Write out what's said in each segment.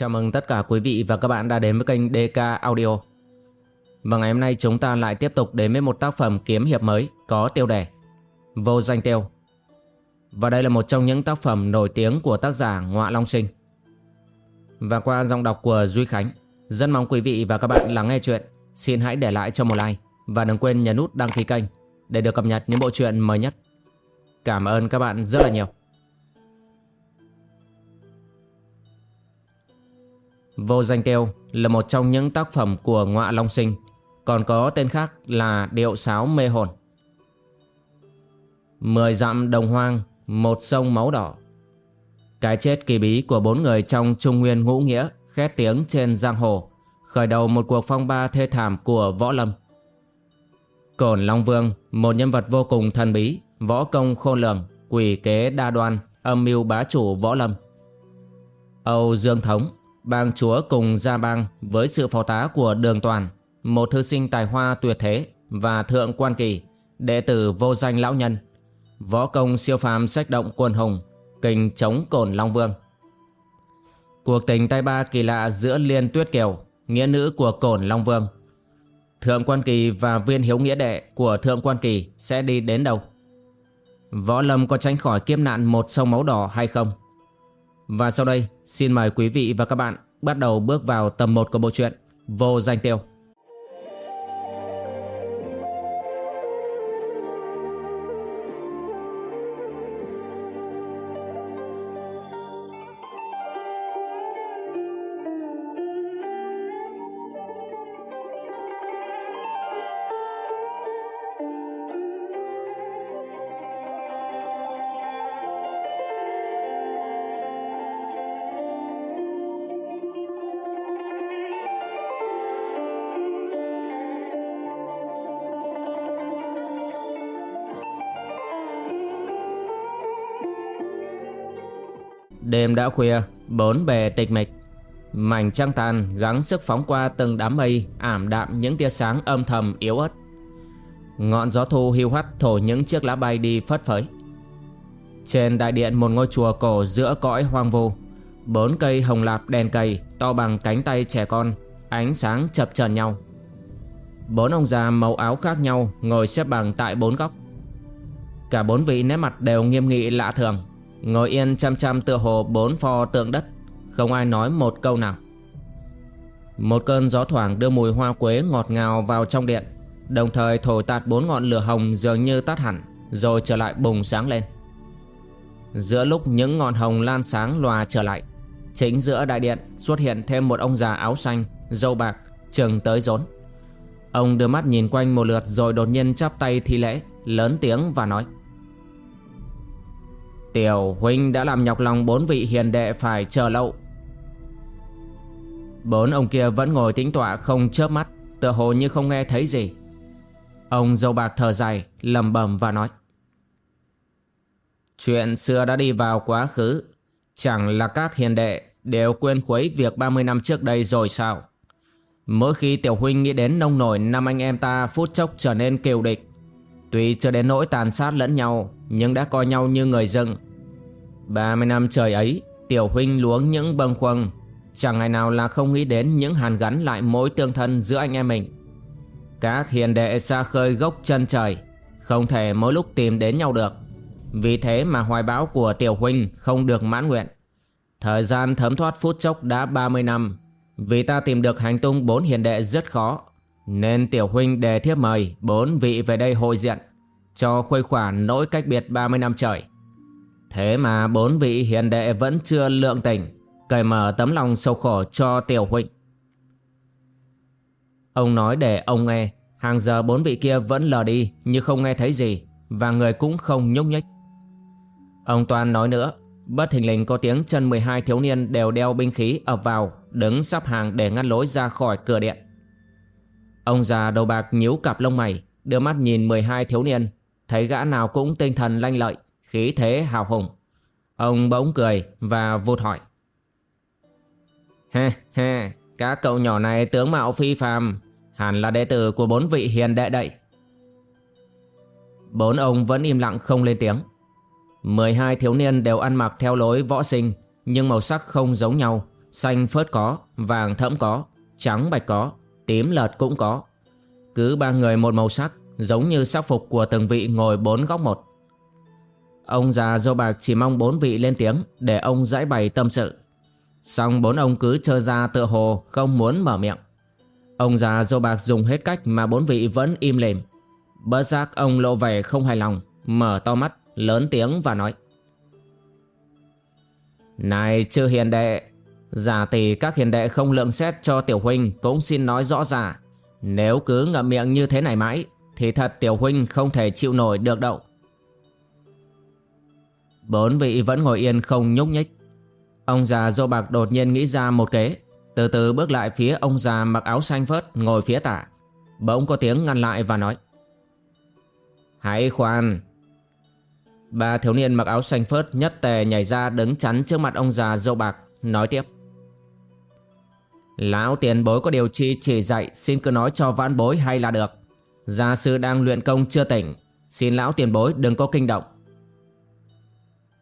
Chào mừng tất cả quý vị và các bạn đã đến với kênh DK Audio. Và ngày hôm nay chúng ta lại tiếp tục đến với một tác phẩm kiếm hiệp mới có tiêu đề Vô danh tiêu. Và đây là một trong những tác phẩm nổi tiếng của tác giả Ngoạ Long Sinh. Và qua giọng đọc của Duy Khánh, rất mong quý vị và các bạn lắng nghe chuyện. Xin hãy để lại cho một like và đừng quên nhấn nút đăng ký kênh để được cập nhật những bộ truyện mới nhất. Cảm ơn các bạn rất là nhiều. Vô danh tiêu là một trong những tác phẩm của Ngọa Long Sinh, còn có tên khác là Điệu Sáo Mê Hồn. Mười dặm đồng hoang, một sông máu đỏ. Cái chết kỳ bí của bốn người trong Trung Nguyên Ngũ Nghĩa khét tiếng trên giang hồ, khởi đầu một cuộc phong ba thê thảm của Võ Lâm. Cổn Long Vương, một nhân vật vô cùng thần bí, võ công khôn lường, quỷ kế đa đoan, âm mưu bá chủ Võ Lâm. Âu Dương Thống, bang chúa cùng gia bang với sự phó tá của Đường Toàn, một thư sinh tài hoa tuyệt thế và thượng quan kỳ, đệ tử vô danh lão nhân, võ công siêu phàm sách động quân hùng, kình chống cổn Long Vương. Cuộc tình tay ba kỳ lạ giữa Liên Tuyết Kiều, nghĩa nữ của cổn Long Vương. Thượng quan kỳ và viên hiếu nghĩa đệ của thượng quan kỳ sẽ đi đến đâu? Võ Lâm có tránh khỏi kiếp nạn một sông máu đỏ hay không? Và sau đây, xin mời quý vị và các bạn bắt đầu bước vào tầm 1 của bộ truyện Vô Danh Tiêu. Đêm đã khuya, bốn bề tịch mịch. Mảnh trăng tàn gắng sức phóng qua từng đám mây ảm đạm những tia sáng âm thầm yếu ớt. Ngọn gió thu hiu hắt thổi những chiếc lá bay đi phất phới. Trên đại điện một ngôi chùa cổ giữa cõi hoang vu, bốn cây hồng lạp đèn cầy to bằng cánh tay trẻ con, ánh sáng chập chờn nhau. Bốn ông già màu áo khác nhau ngồi xếp bằng tại bốn góc. Cả bốn vị nét mặt đều nghiêm nghị lạ thường. Ngồi yên chăm chăm tựa hồ bốn pho tượng đất, Không ai nói một câu nào. Một cơn gió thoảng đưa mùi hoa quế ngọt ngào vào trong điện, Đồng thời thổi tạt bốn ngọn lửa hồng dường như tắt hẳn, Rồi trở lại bùng sáng lên. Giữa lúc những ngọn hồng lan sáng lòa trở lại, Chính giữa đại điện xuất hiện thêm một ông già áo xanh Dâu bạc chừng tới rốn. Ông đưa mắt nhìn quanh một lượt rồi đột nhiên chắp tay thi lễ, Lớn tiếng và nói Tiểu huynh đã làm nhọc lòng bốn vị hiền đệ phải chờ lâu. Bốn ông kia vẫn ngồi tĩnh tọa không chớp mắt, Tựa hồ như không nghe thấy gì. Ông dâu bạc thở dài lầm bầm và nói, Chuyện xưa đã đi vào quá khứ, Chẳng là các hiền đệ đều quên khuấy việc 30 năm trước đây rồi sao? Mỗi khi tiểu huynh nghĩ đến nông nổi năm anh em ta phút chốc trở nên kiều địch, Tuy chưa đến nỗi tàn sát lẫn nhau nhưng đã coi nhau như người dựng. 30 năm trời ấy, Tiểu huynh luống những bâng khuâng. Chẳng ngày nào là không nghĩ đến những hàn gắn lại mối tương thân giữa anh em mình. Các hiền đệ xa khơi gốc chân trời, Không thể mỗi lúc tìm đến nhau được. Vì thế mà hoài bão của tiểu huynh không được mãn nguyện. Thời gian thấm thoát phút chốc đã 30 năm. Vì ta tìm được hành tung bốn hiền đệ rất khó, Nên tiểu huynh đề thiếp mời bốn vị về đây hội diện. Cho khuây khỏa nỗi cách biệt 30 năm trời. Thế mà bốn vị hiền đệ vẫn chưa lượng tình, Cởi mở tấm lòng sâu khổ cho tiểu huynh. Ông nói để ông nghe, Hàng giờ bốn vị kia vẫn lờ đi, Như không nghe thấy gì, Và người cũng không nhúc nhích. Ông Toàn nói nữa, Bất thình lình có tiếng chân 12 thiếu niên đều đeo binh khí ập vào, Đứng sắp hàng để ngăn lối ra khỏi cửa điện. Ông già đầu bạc nhíu cặp lông mày, Đưa mắt nhìn 12 thiếu niên Thấy gã nào cũng tinh thần lanh lợi khí thế hào hùng. Ông bỗng cười và vụt hỏi. Ha ha, các cậu nhỏ này tướng mạo phi phàm, hẳn là đệ tử của bốn vị hiền đệ đậy. Bốn ông vẫn im lặng không lên tiếng. 12 thiếu niên đều ăn mặc theo lối võ sinh, nhưng màu sắc không giống nhau, Xanh phớt có, vàng thẫm có, trắng bạch có, tím lợt cũng có. Cứ ba người một màu sắc, giống như sắc phục của từng vị ngồi bốn góc một. Ông già dâu bạc chỉ mong bốn vị lên tiếng để ông giải bày tâm sự. Xong bốn ông cứ trơ ra tựa hồ không muốn mở miệng. Ông già dâu bạc dùng hết cách mà bốn vị vẫn im lìm. Bớt giác ông lộ vẻ không hài lòng, mở to mắt, lớn tiếng và nói. Này chư hiền đệ, giả tỷ các hiền đệ không lượng xét cho tiểu huynh cũng xin nói rõ ràng. Nếu cứ ngậm miệng như thế này mãi, thì thật tiểu huynh không thể chịu nổi được đâu. Bốn vị vẫn ngồi yên không nhúc nhích. Ông già dâu bạc đột nhiên nghĩ ra một kế, từ từ bước lại phía ông già mặc áo xanh phớt ngồi phía tả. Bỗng có tiếng ngăn lại và nói. Hãy khoan, Ba thiếu niên mặc áo xanh phớt nhất tề nhảy ra đứng chắn trước mặt ông già dâu bạc, nói tiếp. Lão tiền bối có điều chi chỉ dạy xin cứ nói cho vãn bối hay là được. Gia sư đang luyện công chưa tỉnh, xin lão tiền bối đừng có kinh động.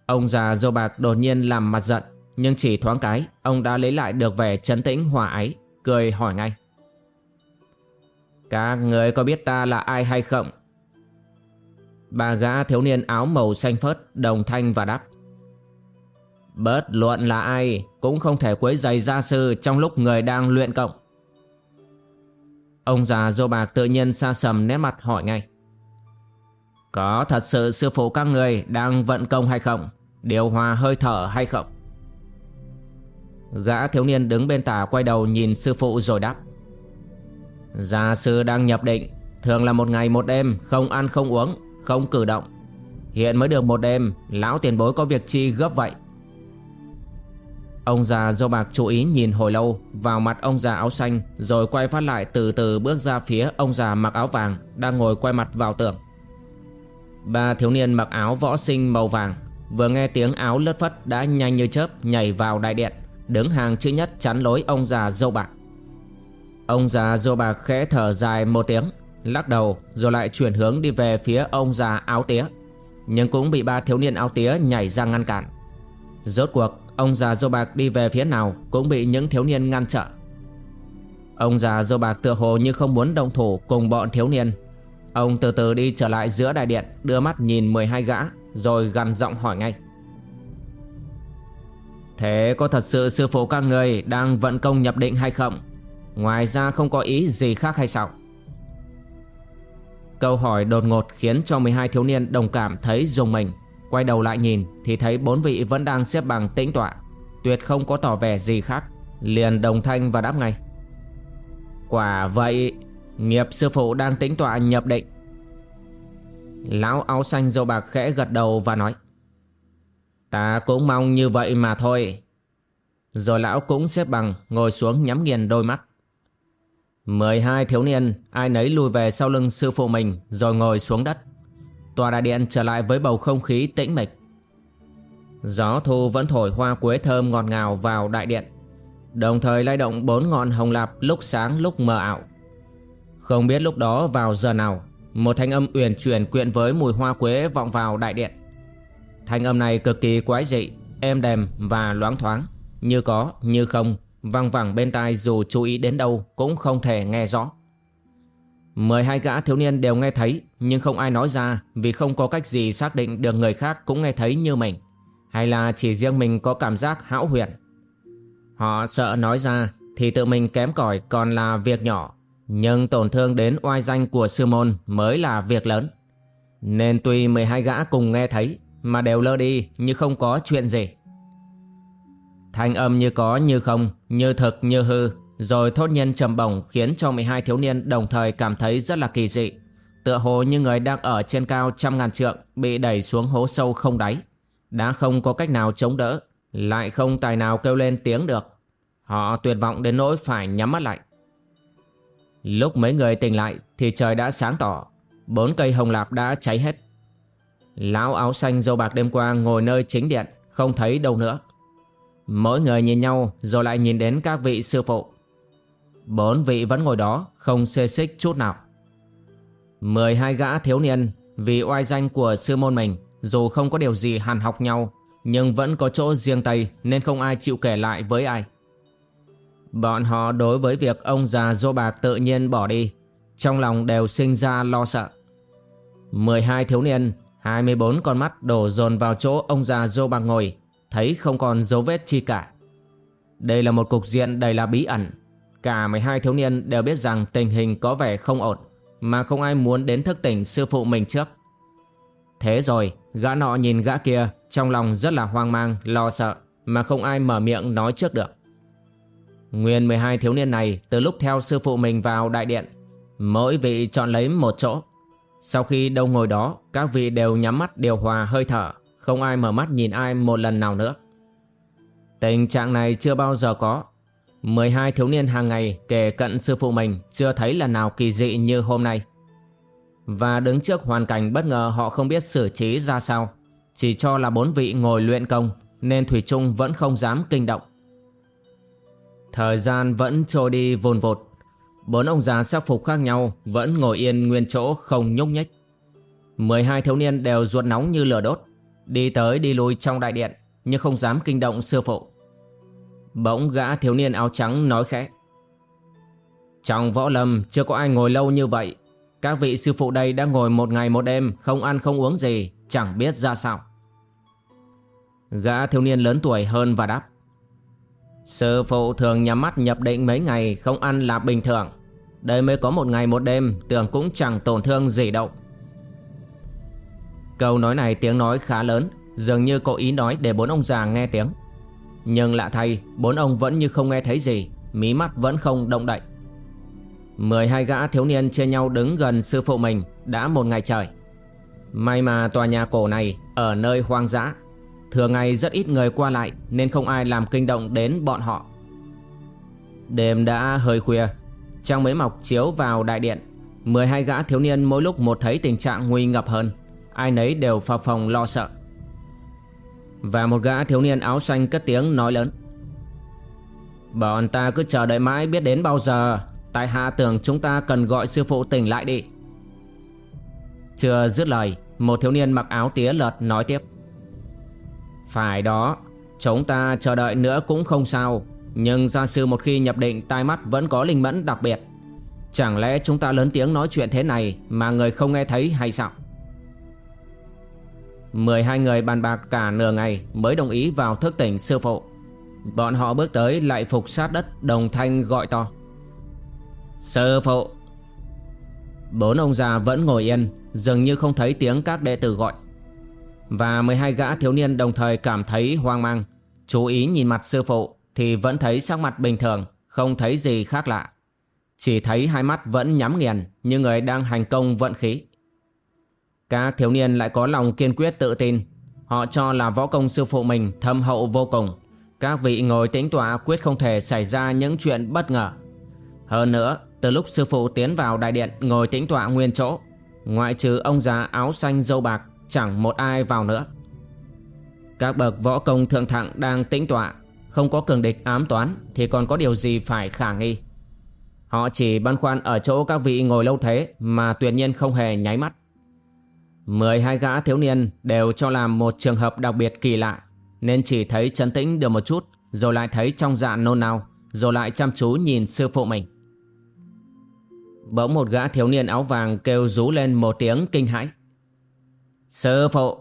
Ông già dâu bạc đột nhiên làm mặt giận, nhưng chỉ thoáng cái, ông đã lấy lại được vẻ trấn tĩnh hòa ái, cười hỏi ngay. Các người có biết ta là ai hay không? bà gã thiếu niên áo màu xanh phớt đồng thanh và đáp Bớt luận là ai Cũng không thể quấy giày gia sư Trong lúc người đang luyện cộng Ông già dô bạc tự nhiên xa sầm nét mặt hỏi ngay. Có thật sự sư phụ các người Đang vận công hay không? Điều hòa hơi thở hay không? Gã thiếu niên đứng bên tả quay đầu nhìn sư phụ rồi đáp. Gia sư đang nhập định, Thường là một ngày một đêm, Không ăn không uống, không cử động. Hiện mới được một đêm, Lão tiền bối có việc chi gấp vậy. Ông già dâu bạc chú ý nhìn hồi lâu, Vào mặt ông già áo xanh, Rồi quay phát lại từ từ bước ra phía Ông già mặc áo vàng Đang ngồi quay mặt vào tường. Ba thiếu niên mặc áo võ sinh màu vàng, Vừa nghe tiếng áo lướt phất Đã nhanh như chớp nhảy vào đại điện, Đứng hàng chữ nhất chắn lối ông già dâu bạc. Ông già dâu bạc khẽ thở dài một tiếng, Lắc đầu rồi lại chuyển hướng đi về phía ông già áo tía. Nhưng cũng bị ba thiếu niên áo tía nhảy ra ngăn cản. Rốt cuộc ông già dâu bạc đi về phía nào cũng bị những thiếu niên ngăn trở Ông già dâu bạc tựa hồ như không muốn đồng thủ cùng bọn thiếu niên Ông từ từ đi trở lại giữa đại điện, đưa mắt nhìn 12 gã, rồi gằn giọng hỏi ngay Thế có thật sự sư phụ các người đang vận công nhập định hay không? Ngoài ra không có ý gì khác hay sao? Câu hỏi đột ngột khiến cho 12 thiếu niên đồng cảm thấy dùng mình Quay đầu lại nhìn thì thấy bốn vị vẫn đang xếp bằng tĩnh tọa. Tuyệt không có tỏ vẻ gì khác. Liền đồng thanh và đáp ngay. Quả vậy, Nghiệp sư phụ đang tĩnh tọa nhập định. Lão áo xanh dâu bạc khẽ gật đầu và nói, Ta cũng mong như vậy mà thôi. Rồi lão cũng xếp bằng Ngồi xuống nhắm nghiền đôi mắt. 12 thiếu niên, ai nấy lùi về sau lưng sư phụ mình rồi ngồi xuống đất. Tòa đại điện trở lại với bầu không khí tĩnh mịch. Gió thu vẫn thổi hoa quế thơm ngọt ngào vào đại điện. Đồng thời lay động bốn ngọn hồng lạp lúc sáng lúc mờ ảo. Không biết lúc đó vào giờ nào, một thanh âm uyển chuyển quyện với mùi hoa quế vọng vào đại điện. Thanh âm này cực kỳ quái dị, êm đềm và loáng thoáng, như có, như không, Văng vẳng bên tai dù chú ý đến đâu cũng không thể nghe rõ. Mười hai gã thiếu niên đều nghe thấy nhưng không ai nói ra vì không có cách gì xác định được người khác cũng nghe thấy như mình. Hay là chỉ riêng mình có cảm giác hão huyền. Họ sợ nói ra thì tự mình kém cỏi còn là việc nhỏ. Nhưng tổn thương đến oai danh của sư môn mới là việc lớn. Nên tuy 12 gã cùng nghe thấy mà đều lơ đi như không có chuyện gì. Thanh âm như có như không, như thực như hư, rồi thốt nhiên trầm bổng khiến cho 12 thiếu niên đồng thời cảm thấy rất là kỳ dị. Tựa hồ như người đang ở trên cao trăm ngàn trượng bị đẩy xuống hố sâu không đáy. Đã không có cách nào chống đỡ, lại không tài nào kêu lên tiếng được. Họ tuyệt vọng đến nỗi phải nhắm mắt lại. Lúc mấy người tỉnh lại thì trời đã sáng tỏ, bốn cây hồng lạp đã cháy hết. Lão áo xanh dâu bạc đêm qua ngồi nơi chính điện, không thấy đâu nữa. Mỗi người nhìn nhau rồi lại nhìn đến các vị sư phụ. Bốn vị vẫn ngồi đó, không xê xích chút nào. Mười hai gã thiếu niên, vì oai danh của sư môn mình, dù không có điều gì hàn học nhau, nhưng vẫn có chỗ riêng tay nên không ai chịu kể lại với ai. Bọn họ đối với việc ông già dô bạc tự nhiên bỏ đi, Trong lòng đều sinh ra lo sợ 12 thiếu niên 24 con mắt đổ dồn vào chỗ ông già dô bạc ngồi, Thấy không còn dấu vết chi cả Đây là một cục diện đầy là bí ẩn Cả 12 thiếu niên đều biết rằng tình hình có vẻ không ổn Mà không ai muốn đến thức tỉnh sư phụ mình trước. Thế rồi gã nọ nhìn gã kia Trong lòng rất là hoang mang, lo sợ Mà không ai mở miệng nói trước được. Nguyên 12 thiếu niên này từ lúc theo sư phụ mình vào đại điện Mỗi vị chọn lấy một chỗ. Sau khi đâu ngồi đó Các vị đều nhắm mắt điều hòa hơi thở Không ai mở mắt nhìn ai một lần nào nữa. Tình trạng này chưa bao giờ có. 12 thiếu niên hàng ngày kể cận sư phụ mình Chưa thấy lần nào kỳ dị như hôm nay. Và đứng trước hoàn cảnh bất ngờ, họ không biết xử trí ra sao. Chỉ cho là bốn vị ngồi luyện công, Nên Thủy Trung vẫn không dám kinh động. Thời gian vẫn trôi đi vồn vột. Bốn ông già sắc phục khác nhau Vẫn ngồi yên nguyên chỗ không nhúc nhích. 12 thiếu niên đều ruột nóng như lửa đốt, Đi tới đi lui trong đại điện, Nhưng không dám kinh động sư phụ. Bỗng gã thiếu niên áo trắng nói khẽ. Trong võ lâm, chưa có ai ngồi lâu như vậy. Các vị sư phụ đây đã ngồi một ngày một đêm, Không ăn không uống gì, Chẳng biết ra sao. Gã thiếu niên lớn tuổi hơn và đáp. Sư phụ thường nhắm mắt nhập định mấy ngày không ăn là bình thường. Đây mới có một ngày một đêm, Tưởng cũng chẳng tổn thương gì đâu. Câu nói này tiếng nói khá lớn, Dường như có ý nói để bốn ông già nghe tiếng. Nhưng lạ thay, Bốn ông vẫn như không nghe thấy gì, Mí mắt vẫn không động đậy. Mười hai gã thiếu niên chia nhau đứng gần sư phụ mình Đã một ngày trời. May mà tòa nhà cổ này Ở nơi hoang dã. Thường ngày rất ít người qua lại Nên không ai làm kinh động đến bọn họ. Đêm đã hơi khuya, Trăng mới mọc chiếu vào đại điện. 12 gã thiếu niên mỗi lúc một thấy tình trạng nguy ngập hơn. Ai nấy đều phà phòng lo sợ. Và một gã thiếu niên áo xanh cất tiếng nói lớn. Bọn ta cứ chờ đợi mãi biết đến bao giờ, Tại hạ tưởng chúng ta cần gọi sư phụ tỉnh lại đi. Chưa dứt lời, Một thiếu niên mặc áo tía lợt nói tiếp. Phải đó, Chúng ta chờ đợi nữa cũng không sao, Nhưng gia sư một khi nhập định tai mắt vẫn có linh mẫn đặc biệt. Chẳng lẽ chúng ta lớn tiếng nói chuyện thế này Mà người không nghe thấy hay sao? 12 người bàn bạc cả nửa ngày Mới đồng ý vào thức tỉnh sư phụ. Bọn họ bước tới lại phục sát đất, Đồng thanh gọi to. Sư phụ! Bốn ông già vẫn ngồi yên, Dường như không thấy tiếng các đệ tử gọi. Và 12 gã thiếu niên đồng thời cảm thấy hoang mang. Chú ý nhìn mặt sư phụ Thì vẫn thấy sắc mặt bình thường, Không thấy gì khác lạ. Chỉ thấy hai mắt vẫn nhắm nghiền Như người đang hành công vận khí. Các thiếu niên lại có lòng kiên quyết tự tin. Họ cho là võ công sư phụ mình thâm hậu vô cùng. Các vị ngồi tĩnh tỏa quyết không thể xảy ra những chuyện bất ngờ. Hơn nữa, Từ lúc sư phụ tiến vào đại điện ngồi tĩnh tỏa nguyên chỗ, Ngoại trừ ông già áo xanh dâu bạc, Chẳng một ai vào nữa. Các bậc võ công thượng thặng đang tĩnh tỏa Không có cường địch ám toán Thì còn có điều gì phải khả nghi. Họ chỉ băn khoăn ở chỗ các vị ngồi lâu thế Mà tuyệt nhiên không hề nháy mắt mười hai gã thiếu niên đều cho làm một trường hợp đặc biệt kỳ lạ, Nên chỉ thấy chấn tĩnh được một chút, Rồi lại thấy trong dạ nôn nao, Rồi lại chăm chú nhìn sư phụ mình. Bỗng một gã thiếu niên áo vàng kêu rú lên một tiếng kinh hãi. Sư phụ!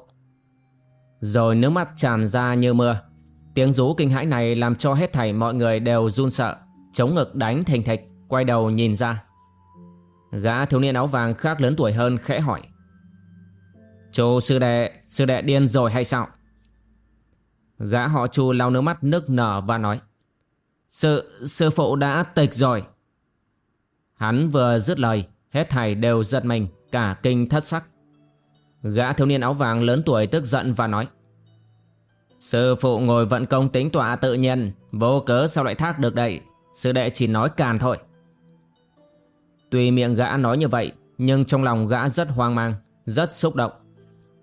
Rồi nước mắt tràn ra như mưa. Tiếng rú kinh hãi này làm cho hết thảy mọi người đều run sợ, Chống ngực đánh thình thịch, Quay đầu nhìn ra. Gã thiếu niên áo vàng khác lớn tuổi hơn khẽ hỏi. Chú sư đệ Sư đệ điên rồi hay sao? Gã họ chu lau nước mắt nức nở và nói Sư, sư phụ đã tịch rồi. Hắn vừa dứt lời Hết thảy đều giật mình Cả kinh thất sắc. Gã thiếu niên áo vàng lớn tuổi tức giận và nói Sư phụ ngồi vận công tính tọa tự nhiên Vô cớ sao lại thác được đây? Sư đệ chỉ nói càn thôi. Tuy miệng gã nói như vậy Nhưng trong lòng gã rất hoang mang Rất xúc động.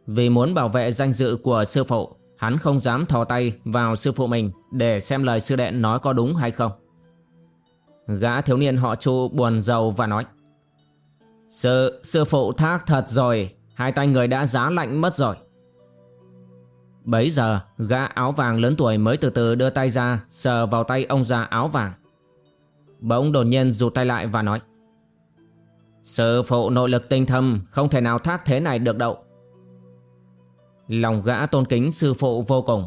Vì muốn bảo vệ danh dự của sư phụ Hắn không dám thò tay vào sư phụ mình Để xem lời sư đệ nói có đúng hay không. Gã thiếu niên họ chu buồn rầu và nói Sư, sư phụ thác thật rồi Hai tay người đã giá lạnh mất rồi. Bấy giờ gã áo vàng lớn tuổi mới từ từ đưa tay ra Sờ vào tay ông già áo vàng. Bỗng đột nhiên rụt tay lại và nói Sư phụ nội lực tinh thâm Không thể nào thác thế này được đâu. Lòng gã tôn kính sư phụ vô cùng.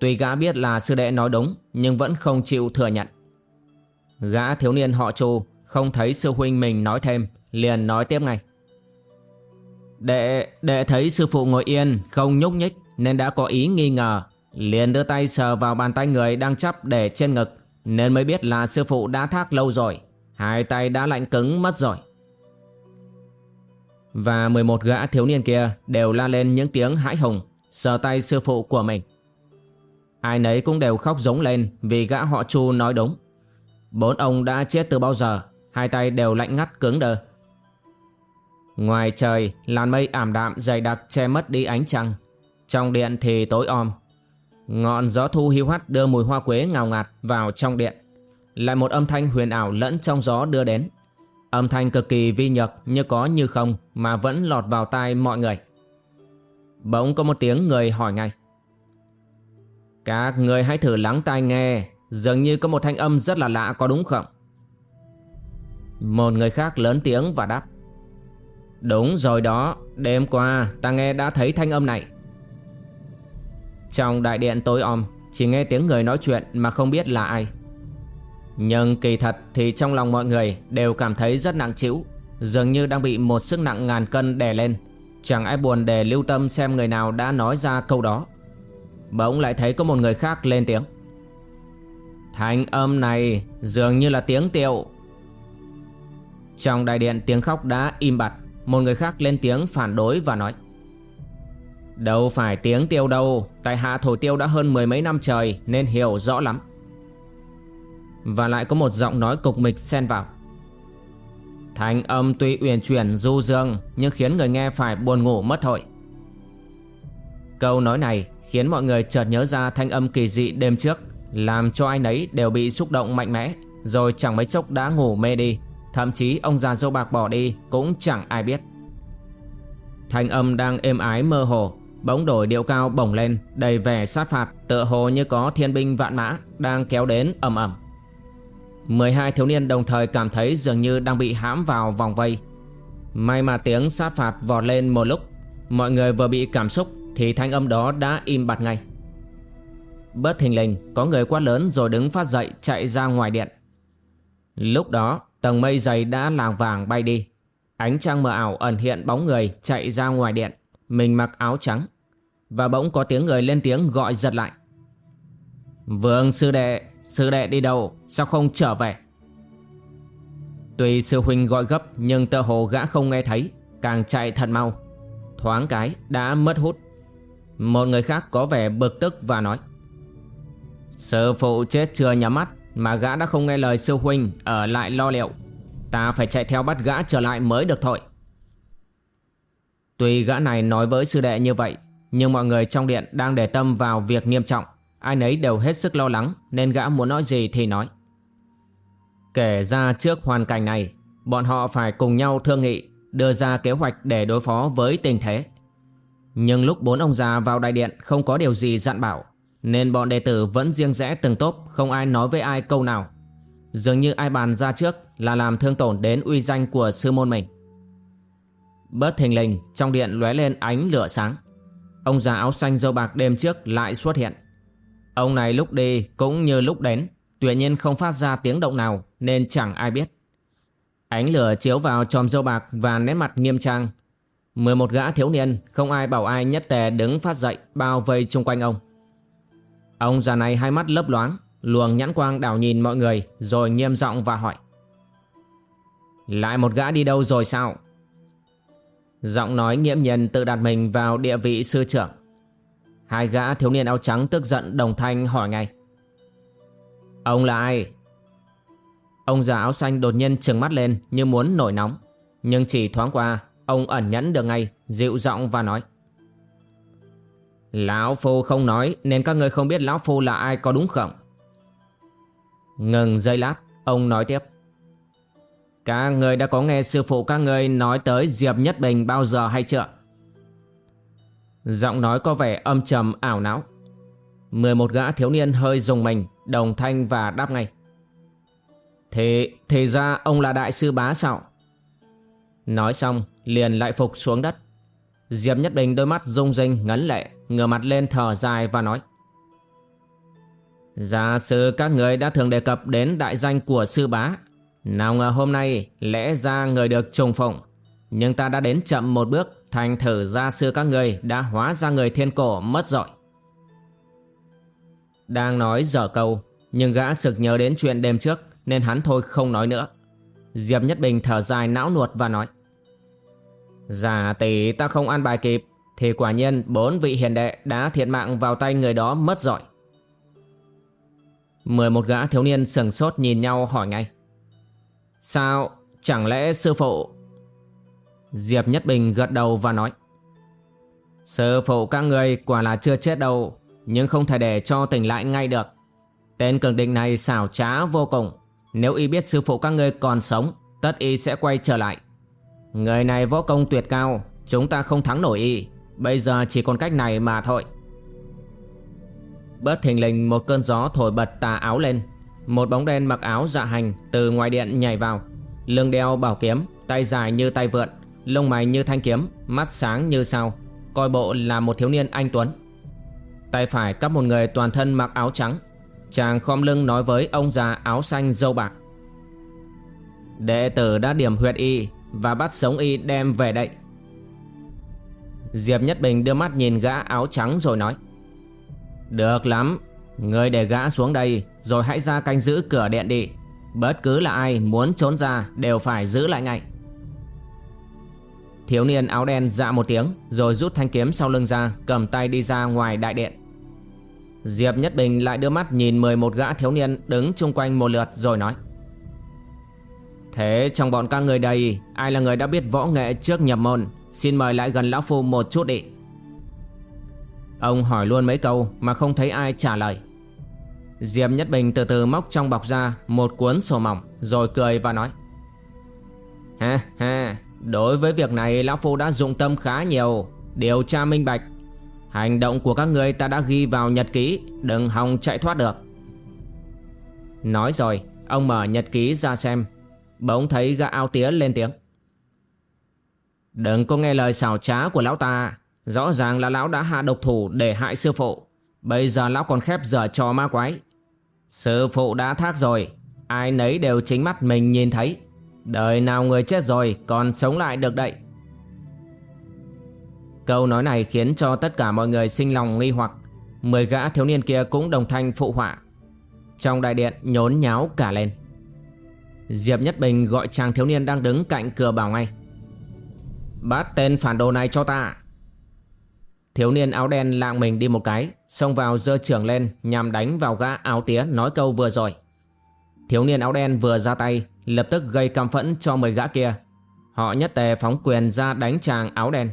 Tuy gã biết là sư đệ nói đúng Nhưng vẫn không chịu thừa nhận. Gã thiếu niên họ Chu Không thấy sư huynh mình nói thêm Liền nói tiếp ngay. Đệ, đệ thấy sư phụ ngồi yên Không nhúc nhích Nên đã có ý nghi ngờ. Liền đưa tay sờ vào bàn tay người đang chắp để trên ngực Nên mới biết là sư phụ đã thác lâu rồi. Hai tay đã lạnh cứng mất rồi. Và 11 gã thiếu niên kia đều la lên những tiếng hãi hùng, Sờ tay sư phụ của mình. Ai nấy cũng đều khóc giống lên Vì gã họ Chu nói đúng. Bốn ông đã chết từ bao giờ, Hai tay đều lạnh ngắt cứng đờ. Ngoài trời, làn mây ảm đạm dày đặc che mất đi ánh trăng. Trong điện thì tối om. Ngọn gió thu hiu hắt đưa mùi hoa quế ngào ngạt vào trong điện. Lại một âm thanh huyền ảo lẫn trong gió đưa đến. Âm thanh cực kỳ vi nhược như có như không mà vẫn lọt vào tai mọi người. Bỗng có một tiếng người hỏi ngay. Các người hãy thử lắng tai nghe, Dường như có một thanh âm rất là lạ có đúng không? Một người khác lớn tiếng và đáp. Đúng rồi đó, Đêm qua ta nghe đã thấy thanh âm này. Trong đại điện tối om, Chỉ nghe tiếng người nói chuyện mà không biết là ai. Nhưng kỳ thật thì trong lòng mọi người Đều cảm thấy rất nặng trĩu, Dường như đang bị một sức nặng ngàn cân đè lên. Chẳng ai buồn để lưu tâm xem người nào đã nói ra câu đó. Bỗng lại thấy có một người khác lên tiếng. Thanh âm này dường như là tiếng tiệu. Trong đại điện tiếng khóc đã im bặt, Một người khác lên tiếng phản đối và nói. Đâu phải tiếng tiêu đâu, Tại hạ thổi tiêu đã hơn mười mấy năm trời Nên hiểu rõ lắm. Và lại có một giọng nói cục mịch xen vào. Thanh âm tuy uyển chuyển du dương, Nhưng khiến người nghe phải buồn ngủ mất thôi. Câu nói này khiến mọi người chợt nhớ ra thanh âm kỳ dị đêm trước, Làm cho ai nấy đều bị xúc động mạnh mẽ, Rồi chẳng mấy chốc đã ngủ mê đi. Thậm chí ông già dâu bạc bỏ đi cũng chẳng ai biết. Thanh âm đang êm ái mơ hồ, Bỗng đổi điệu cao bổng lên, Đầy vẻ sát phạt, Tựa hồ như có thiên binh vạn mã Đang kéo đến ầm ầm. 12 thiếu niên đồng thời cảm thấy dường như đang bị hãm vào vòng vây. May mà tiếng sát phạt vọt lên một lúc, Mọi người vừa bị cảm xúc Thì thanh âm đó đã im bặt ngay. Bất thình lình, Có người quát lớn rồi đứng phát dậy chạy ra ngoài điện. Lúc đó, tầng mây dày đã làng vàng bay đi. Ánh trăng mờ ảo ẩn hiện bóng người chạy ra ngoài điện, Mình mặc áo trắng. Và bỗng có tiếng người lên tiếng gọi giật lại. Vương sư đệ Sư đệ đi đâu? Sao không trở về? Tuy sư huynh gọi gấp, Nhưng tơ hồ gã không nghe thấy. Càng chạy thật mau. Thoáng cái, đã mất hút. Một người khác có vẻ bực tức và nói, Sư phụ chết chưa nhắm mắt, Mà gã đã không nghe lời sư huynh Ở lại lo liệu. Ta phải chạy theo bắt gã trở lại mới được thôi. Tuy gã này nói với sư đệ như vậy, Nhưng mọi người trong điện đang để tâm vào việc nghiêm trọng. Ai nấy đều hết sức lo lắng, Nên gã muốn nói gì thì nói. Kể ra trước hoàn cảnh này, Bọn họ phải cùng nhau thương nghị, Đưa ra kế hoạch để đối phó với tình thế. Nhưng lúc bốn ông già vào đại điện Không có điều gì dặn bảo, Nên bọn đệ tử vẫn riêng rẽ từng tốp, Không ai nói với ai câu nào. Dường như ai bàn ra trước Là làm thương tổn đến uy danh của sư môn mình. Bớt thình lình, Trong điện lóe lên ánh lửa sáng. Ông già áo xanh dâu bạc đêm trước lại xuất hiện. Ông này lúc đi cũng như lúc đến, Tuy nhiên không phát ra tiếng động nào Nên chẳng ai biết. Ánh lửa chiếu vào tròm dâu bạc Và nét mặt nghiêm trang. 11 gã thiếu niên, Không ai bảo ai nhất tề đứng phát dậy Bao vây chung quanh ông. Ông già này hai mắt lấp loáng, Luồng nhãn quang đảo nhìn mọi người Rồi nghiêm giọng và hỏi. Lại một gã đi đâu rồi sao? Giọng nói nghiễm nhiên tự đặt mình vào địa vị sư trưởng. Hai gã thiếu niên áo trắng tức giận đồng thanh hỏi ngay Ông là ai? Ông già áo xanh đột nhiên trừng mắt lên như muốn nổi nóng Nhưng chỉ thoáng qua, Ông ẩn nhẫn được ngay, Dịu giọng và nói Lão Phu không nói, Nên các người không biết Lão Phu là ai có đúng không? Ngừng giây lát, Ông nói tiếp Các người đã có nghe sư phụ các người nói tới Diệp Nhất Bình bao giờ hay chưa? Giọng nói có vẻ âm trầm ảo não 11 gã thiếu niên hơi dùng mình Đồng thanh và đáp ngay thế thế ra ông là đại sư bá sao? Nói xong, liền lại phục xuống đất. Diệp Nhất Bình đôi mắt rung rinh ngấn lệ, ngửa mặt lên thở dài và nói. Giả sử các người đã thường đề cập đến đại danh của sư bá Nào ngờ hôm nay lẽ ra người được trùng phụng Nhưng ta đã đến chậm một bước Thành thử ra xưa các người đã hóa ra người thiên cổ mất rồi. Đang nói dở câu, Nhưng gã sực nhớ đến chuyện đêm trước, Nên hắn thôi không nói nữa. Diệp Nhất Bình thở dài não nuột và nói Giả tỷ, ta không ăn bài kịp, Thì quả nhiên bốn vị hiền đệ đã thiệt mạng vào tay người đó mất rồi. Mười một gã thiếu niên sừng sốt nhìn nhau hỏi ngay, Sao, chẳng lẽ sư phụ Diệp Nhất Bình gật đầu và nói Sư phụ các người quả là chưa chết đâu, Nhưng không thể để cho tỉnh lại ngay được. Tên cường định này xảo trá vô cùng. Nếu y biết sư phụ các ngươi còn sống, Tất y sẽ quay trở lại. Người này võ công tuyệt cao, Chúng ta không thắng nổi y. Bây giờ chỉ còn cách này mà thôi. Bất thình lình, một cơn gió thổi bật tà áo lên. Một bóng đen mặc áo dạ hành từ ngoài điện nhảy vào. Lưng đeo bảo kiếm, Tay dài như tay vượn Lông mày như thanh kiếm, Mắt sáng như sao. Coi bộ là một thiếu niên anh Tuấn. Tay phải cắp một người toàn thân mặc áo trắng. Chàng khom lưng nói với ông già áo xanh dâu bạc. Đệ tử đã điểm huyệt y Và bắt sống y đem về đây. Diệp Nhất Bình đưa mắt nhìn gã áo trắng rồi nói. Được lắm, người để gã xuống đây Rồi hãy ra canh giữ cửa điện đi. Bất cứ là ai muốn trốn ra Đều phải giữ lại ngay. Thiếu niên áo đen dạ một tiếng Rồi rút thanh kiếm sau lưng ra Cầm tay đi ra ngoài đại điện. Diệp Nhất Bình lại đưa mắt nhìn 11 gã thiếu niên Đứng chung quanh một lượt rồi nói Thế trong bọn các người đây Ai là người đã biết võ nghệ trước nhập môn? Xin mời lại gần Lão Phu một chút đi. Ông hỏi luôn mấy câu mà không thấy ai trả lời. Diệp Nhất Bình từ từ móc trong bọc ra một cuốn sổ mỏng rồi cười và nói Ha ha, đối với việc này Lão Phu đã dụng tâm khá nhiều, điều tra minh bạch. Hành động của các người ta đã ghi vào nhật ký, đừng hòng chạy thoát được. Nói rồi, ông mở nhật ký ra xem, bỗng thấy gã ao tía lên tiếng. Đừng có nghe lời xảo trá của lão ta. Rõ ràng là lão đã hạ độc thủ để hại sư phụ. Bây giờ lão còn khép dở trò ma quái. Sư phụ đã thác rồi. Ai nấy đều chính mắt mình nhìn thấy. Đời nào người chết rồi còn sống lại được đậy Câu nói này khiến cho tất cả mọi người sinh lòng nghi hoặc. Mười gã thiếu niên kia cũng đồng thanh phụ họa. Trong đại điện nhốn nháo cả lên. Diệp Nhất Bình gọi chàng thiếu niên đang đứng cạnh cửa bảo ngay. Bắt tên phản đồ này cho ta. Thiếu niên áo đen lạng mình đi một cái, Xông vào dơ trưởng lên, Nhằm đánh vào gã áo tía nói câu vừa rồi. Thiếu niên áo đen vừa ra tay, Lập tức gây căm phẫn cho mấy gã kia. Họ nhất tề phóng quyền ra đánh chàng áo đen.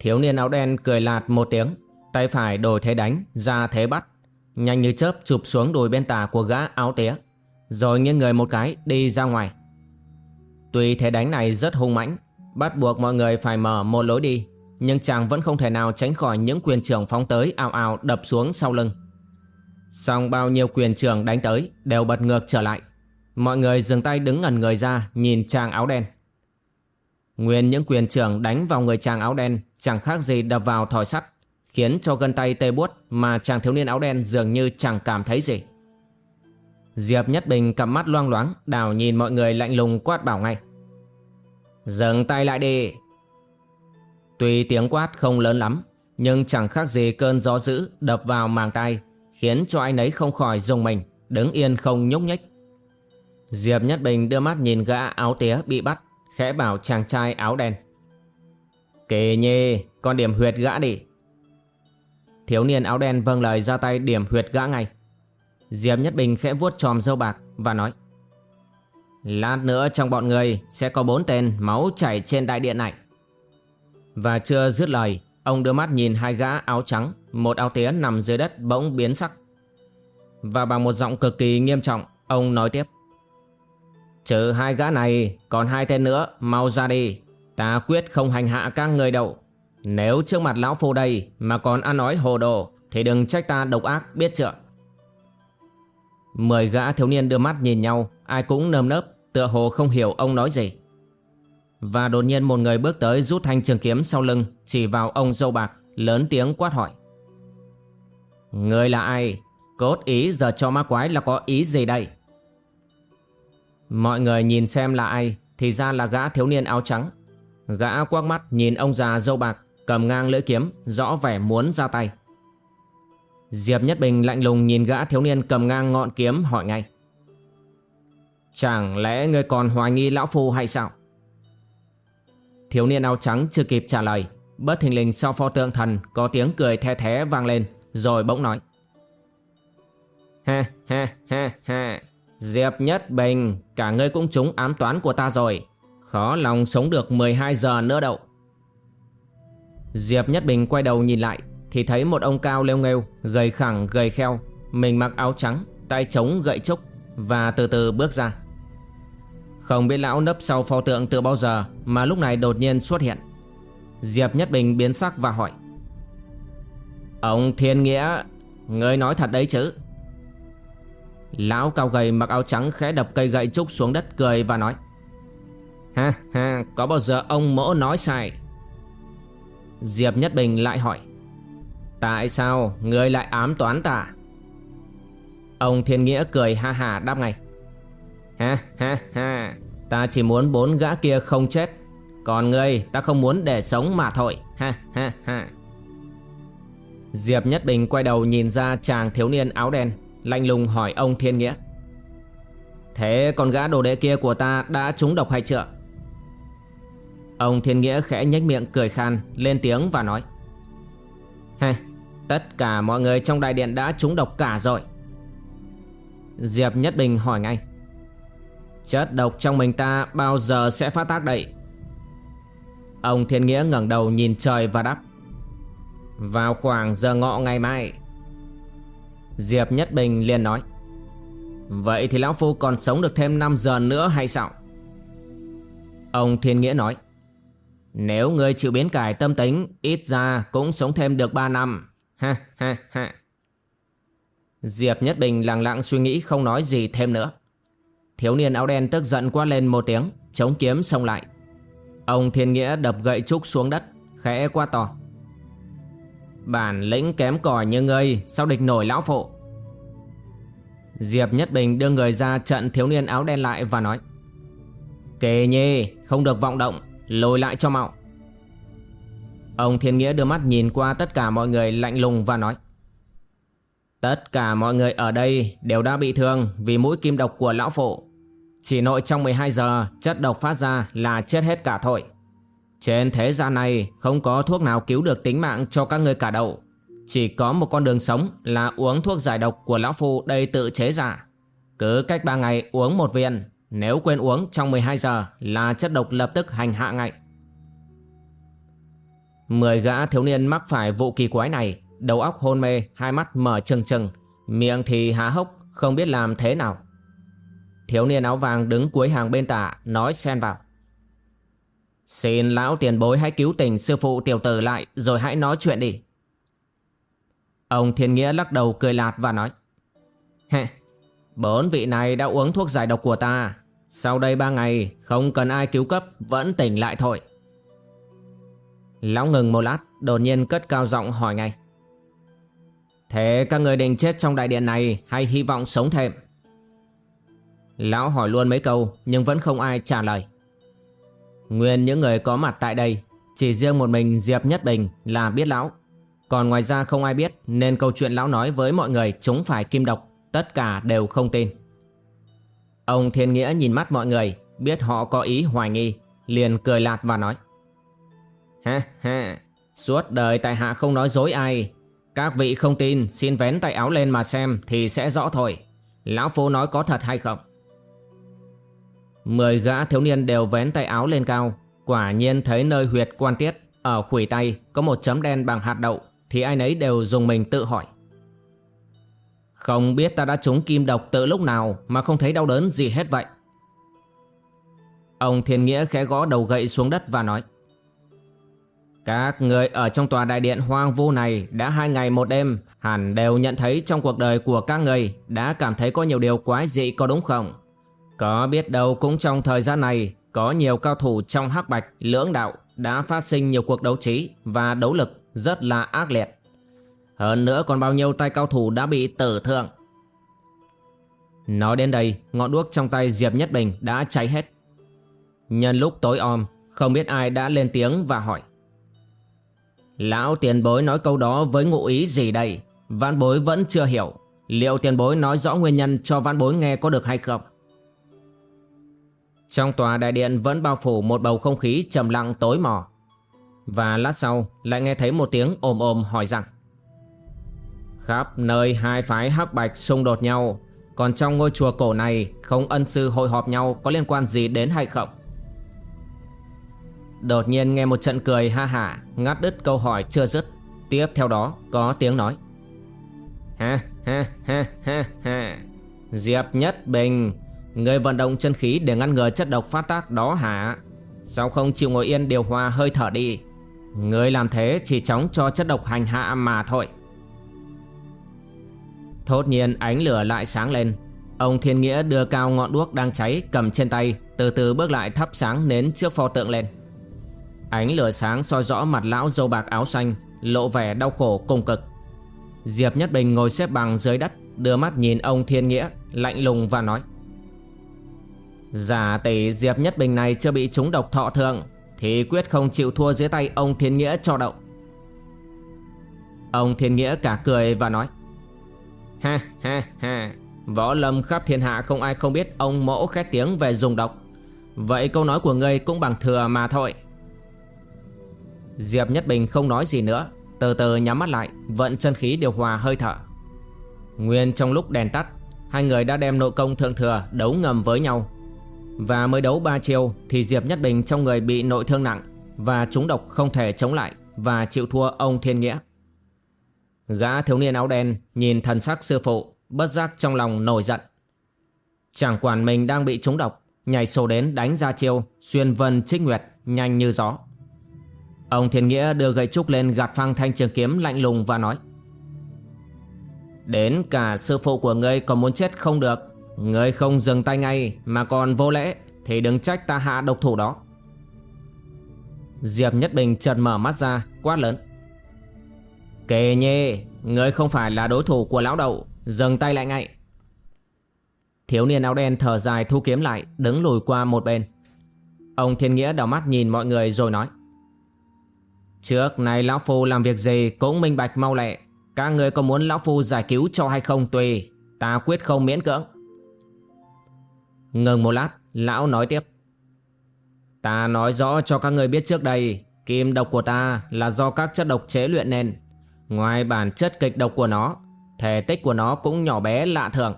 Thiếu niên áo đen cười lạt một tiếng, Tay phải đổi thế đánh, ra thế bắt. Nhanh như chớp chụp xuống đùi bên tả của gã áo tía, Rồi nghiêng người một cái đi ra ngoài. Tuy thế đánh này rất hung mãnh, Bắt buộc mọi người phải mở một lối đi, nhưng chàng vẫn không thể nào tránh khỏi những quyền trưởng phóng tới ào ào đập xuống sau lưng. Xong bao nhiêu quyền trưởng đánh tới đều bật ngược trở lại. Mọi người dừng tay đứng ngẩn người ra nhìn chàng áo đen. Nguyên những quyền trưởng đánh vào người chàng áo đen chẳng khác gì đập vào thỏi sắt, khiến cho gân tay tê buốt mà chàng thiếu niên áo đen dường như chẳng cảm thấy gì. Diệp Nhất Bình cầm mắt loang loáng đảo nhìn mọi người lạnh lùng quát bảo ngay. Dừng tay lại đi, Tuy tiếng quát không lớn lắm Nhưng chẳng khác gì cơn gió dữ đập vào màng tay Khiến cho anh ấy không khỏi dùng mình, Đứng yên không nhúc nhích. Diệp Nhất Bình đưa mắt nhìn gã áo tía bị bắt, Khẽ bảo chàng trai áo đen. Kỳ nhi Con điểm huyệt gã đi. Thiếu niên áo đen vâng lời ra tay điểm huyệt gã ngay. Diệp Nhất Bình khẽ vuốt tròm dâu bạc Và nói, Lát nữa trong bọn người Sẽ có bốn tên máu chảy trên đại điện này. Và chưa dứt lời Ông đưa mắt nhìn hai gã áo trắng, Một áo tía nằm dưới đất bỗng biến sắc. Và bằng một giọng cực kỳ nghiêm trọng, Ông nói tiếp. Trừ hai gã này, Còn hai tên nữa, mau ra đi. Ta quyết không hành hạ các người đâu. Nếu trước mặt lão phu đây Mà còn ăn nói hồ đồ, Thì đừng trách ta độc ác, biết chưa? Mười gã thiếu niên đưa mắt nhìn nhau, ai cũng nơm nớp, Tựa hồ không hiểu ông nói gì. Và đột nhiên một người bước tới rút thanh trường kiếm sau lưng, Chỉ vào ông dâu bạc, Lớn tiếng quát hỏi. Người là ai? Cốt ý giờ cho ma quái là có ý gì đây? Mọi người nhìn xem là ai, Thì ra là gã thiếu niên áo trắng. Gã quắc mắt nhìn ông già dâu bạc, Cầm ngang lưỡi kiếm, Rõ vẻ muốn ra tay. Diệp Nhất Bình lạnh lùng nhìn gã thiếu niên cầm ngang ngọn kiếm, hỏi ngay. Chẳng lẽ ngươi còn hoài nghi lão phu hay sao? Thiếu niên áo trắng chưa kịp trả lời, Bất thình lình sau pho tượng thần Có tiếng cười the thế vang lên, Rồi bỗng nói. Ha ha ha ha, Diệp Nhất Bình, Cả ngươi cũng trúng ám toán của ta rồi, Khó lòng sống được 12 giờ nữa đâu. Diệp Nhất Bình quay đầu nhìn lại, Thì thấy một ông cao lêu nghêu, Gầy khẳng gầy kheo, Mình mặc áo trắng, Tay chống gậy trúc, Và từ từ bước ra. Không biết lão nấp sau pho tượng từ bao giờ Mà lúc này đột nhiên xuất hiện. Diệp Nhất Bình biến sắc và hỏi. Ông Thiên Nghĩa Ngươi nói thật đấy chứ? Lão cao gầy mặc áo trắng khẽ đập cây gậy trúc xuống đất cười và nói. Ha ha, có bao giờ ông mỗ nói sai? Diệp Nhất Bình lại hỏi. Tại sao ngươi lại ám toán ta? Ông Thiên Nghĩa cười ha ha đáp ngay. Ha ha ha Ta chỉ muốn bốn gã kia không chết. Còn ngươi, ta không muốn để sống mà thôi. Ha ha ha Diệp Nhất Bình quay đầu nhìn ra chàng thiếu niên áo đen, Lạnh lùng hỏi ông Thiên Nghĩa. Thế con gã đồ đệ kia của ta đã trúng độc hay chưa? Ông Thiên Nghĩa khẽ nhếch miệng cười khan, Lên tiếng và nói. Ha Tất cả mọi người trong đại điện đã trúng độc cả rồi. Diệp Nhất Bình hỏi ngay. Chất độc trong mình ta bao giờ sẽ phát tác đậy Ông Thiên Nghĩa ngẩng đầu nhìn trời và đáp Vào khoảng giờ ngọ ngày mai, Diệp Nhất Bình liền nói, Vậy thì Lão Phu còn sống được thêm 5 giờ nữa hay sao? Ông Thiên Nghĩa nói, Nếu ngươi chịu biến cải tâm tính, Ít ra cũng sống thêm được 3 năm. Ha ha ha. Diệp Nhất Bình lặng lặng suy nghĩ không nói gì thêm nữa. Thiếu niên áo đen tức giận quát lên một tiếng, Chống kiếm xông lại. Ông Thiên Nghĩa đập gậy trúc xuống đất, Khẽ qua to. Bản lĩnh kém cỏi như ngươi, Sao địch nổi lão phụ? Diệp Nhất Bình đưa người ra trận thiếu niên áo đen lại và nói. Kề nhê, không được vọng động, Lùi lại cho mạo Ông Thiên Nghĩa đưa mắt nhìn qua tất cả mọi người lạnh lùng và nói. Tất cả mọi người ở đây đều đã bị thương vì mũi kim độc của lão phụ. Chỉ nội trong 12 giờ chất độc phát ra là chết hết cả thôi trên thế gian này không có thuốc nào cứu được tính mạng cho các người cả đậu Chỉ có một con đường sống là uống thuốc giải độc của Lão Phu đây tự chế giả. Cứ cách 3 ngày uống một viên Nếu quên uống trong 12 giờ là chất độc lập tức hành hạ ngay. Mười gã thiếu niên mắc phải vụ kỳ quái này Đầu óc hôn mê, hai mắt mở trừng trừng Miệng thì há hốc, không biết làm thế nào. Thiếu niên áo vàng đứng cuối hàng bên tả Nói xen vào Xin lão tiền bối hãy cứu tình sư phụ tiểu tử lại rồi hãy nói chuyện đi. Ông Thiên Nghĩa lắc đầu cười lạt và nói Hẹ, bốn vị này đã uống thuốc giải độc của ta. Sau đây ba ngày không cần ai cứu cấp vẫn tỉnh lại thôi. Lão ngừng một lát đột nhiên cất cao giọng hỏi ngay. Thế các người định chết trong đại điện này hay hy vọng sống thêm? Lão hỏi luôn mấy câu, nhưng vẫn không ai trả lời. Nguyên, những người có mặt tại đây, Chỉ riêng một mình Diệp Nhất Bình là biết lão. Còn ngoài ra không ai biết, Nên câu chuyện lão nói với mọi người Chúng phải kim độc, Tất cả đều không tin. Ông Thiên Nghĩa nhìn mắt mọi người, Biết họ có ý hoài nghi, Liền cười lạt và nói. Ha ha, Suốt đời tại hạ không nói dối ai. Các vị không tin, Xin vén tay áo lên mà xem Thì sẽ rõ thôi. Lão Phu nói có thật hay không? Mười gã thiếu niên đều vén tay áo lên cao. Quả nhiên thấy nơi huyệt quan tiết, Ở khuỷu tay có một chấm đen bằng hạt đậu, Thì ai nấy đều dùng mình tự hỏi. Không biết ta đã trúng kim độc từ lúc nào Mà không thấy đau đớn gì hết vậy? Ông Thiên Nghĩa khẽ gõ đầu gậy xuống đất và nói, Các người ở trong tòa đại điện hoang vu này đã hai ngày một đêm, Hẳn đều nhận thấy trong cuộc đời của các người đã cảm thấy có nhiều điều quái dị có đúng không? Có biết đâu cũng trong thời gian này, Có nhiều cao thủ trong hắc bạch, lưỡng đạo Đã phát sinh nhiều cuộc đấu trí Và đấu lực rất là ác liệt. Hơn nữa còn bao nhiêu tay cao thủ đã bị tử thương Nói đến đây, Ngọn đuốc trong tay Diệp Nhất Bình đã cháy hết. Nhân lúc tối om, Không biết ai đã lên tiếng và hỏi. Lão tiền bối nói câu đó với ngụ ý gì đây? Văn bối vẫn chưa hiểu. Liệu tiền bối nói rõ nguyên nhân cho văn bối nghe có được hay không? Trong tòa đại điện vẫn bao phủ một bầu không khí trầm lặng tối mò. Và lát sau lại nghe thấy một tiếng ồm ồm hỏi rằng, Khắp nơi hai phái hắc bạch xung đột nhau, Còn trong ngôi chùa cổ này không ân sư hội họp nhau có liên quan gì đến hay không? Đột nhiên nghe một trận cười ha hả, Ngắt đứt câu hỏi chưa dứt. Tiếp theo đó có tiếng nói, Ha ha ha ha ha Diệp Nhất Bình Người vận động chân khí để ngăn ngừa chất độc phát tác đó hả? Sao không chịu ngồi yên điều hòa hơi thở đi? Người làm thế chỉ chóng cho chất độc hành hạ mà thôi. Thốt nhiên ánh lửa lại sáng lên. Ông Thiên Nghĩa đưa cao ngọn đuốc đang cháy cầm trên tay, Từ từ bước lại thắp sáng nến trước pho tượng lên. Ánh lửa sáng soi rõ mặt lão dâu bạc áo xanh, Lộ vẻ đau khổ cùng cực. Diệp Nhất Bình ngồi xếp bằng dưới đất, Đưa mắt nhìn ông Thiên Nghĩa, Lạnh lùng và nói Giả tỷ Diệp Nhất Bình này chưa bị trúng độc thọ thượng, Thì quyết không chịu thua dưới tay ông Thiên Nghĩa cho đậu. Ông Thiên Nghĩa cả cười và nói, Ha ha ha, Võ lâm khắp thiên hạ không ai không biết ông mẫu khét tiếng về dùng độc. Vậy câu nói của ngươi cũng bằng thừa mà thôi. Diệp Nhất Bình không nói gì nữa, Từ từ nhắm mắt lại, Vận chân khí điều hòa hơi thở. Nguyên trong lúc đèn tắt, Hai người đã đem nội công thượng thừa đấu ngầm với nhau. Và mới đấu ba chiêu Thì Diệp Nhất Bình trong người bị nội thương nặng Và trúng độc không thể chống lại Và chịu thua ông Thiên Nghĩa. Gã thiếu niên áo đen Nhìn thần sắc sư phụ, Bất giác trong lòng nổi giận. Chẳng quản mình đang bị trúng độc, Nhảy sổ đến đánh ra chiêu Xuyên vân trích nguyệt, Nhanh như gió. Ông Thiên Nghĩa đưa gậy trúc lên gạt phăng thanh trường kiếm lạnh lùng và nói, Đến cả sư phụ của ngươi còn muốn chết không được người không dừng tay ngay, mà còn vô lễ, Thì đừng trách ta hạ độc thủ đó. Diệp Nhất Bình chợt mở mắt ra, quát lớn. Kề nhê, người không phải là đối thủ của lão đậu Dừng tay lại ngay. Thiếu niên áo đen thở dài thu kiếm lại, Đứng lùi qua một bên. Ông Thiên Nghĩa đảo mắt nhìn mọi người rồi nói. Trước này Lão Phu làm việc gì cũng minh bạch mau lẹ, Các người có muốn Lão Phu giải cứu cho hay không tùy, Ta quyết không miễn cưỡng. Ngừng một lát, Lão nói tiếp. Ta nói rõ cho các người biết trước đây, Kim độc của ta là do các chất độc chế luyện nên. Ngoài bản chất kịch độc của nó, Thể tích của nó cũng nhỏ bé lạ thường.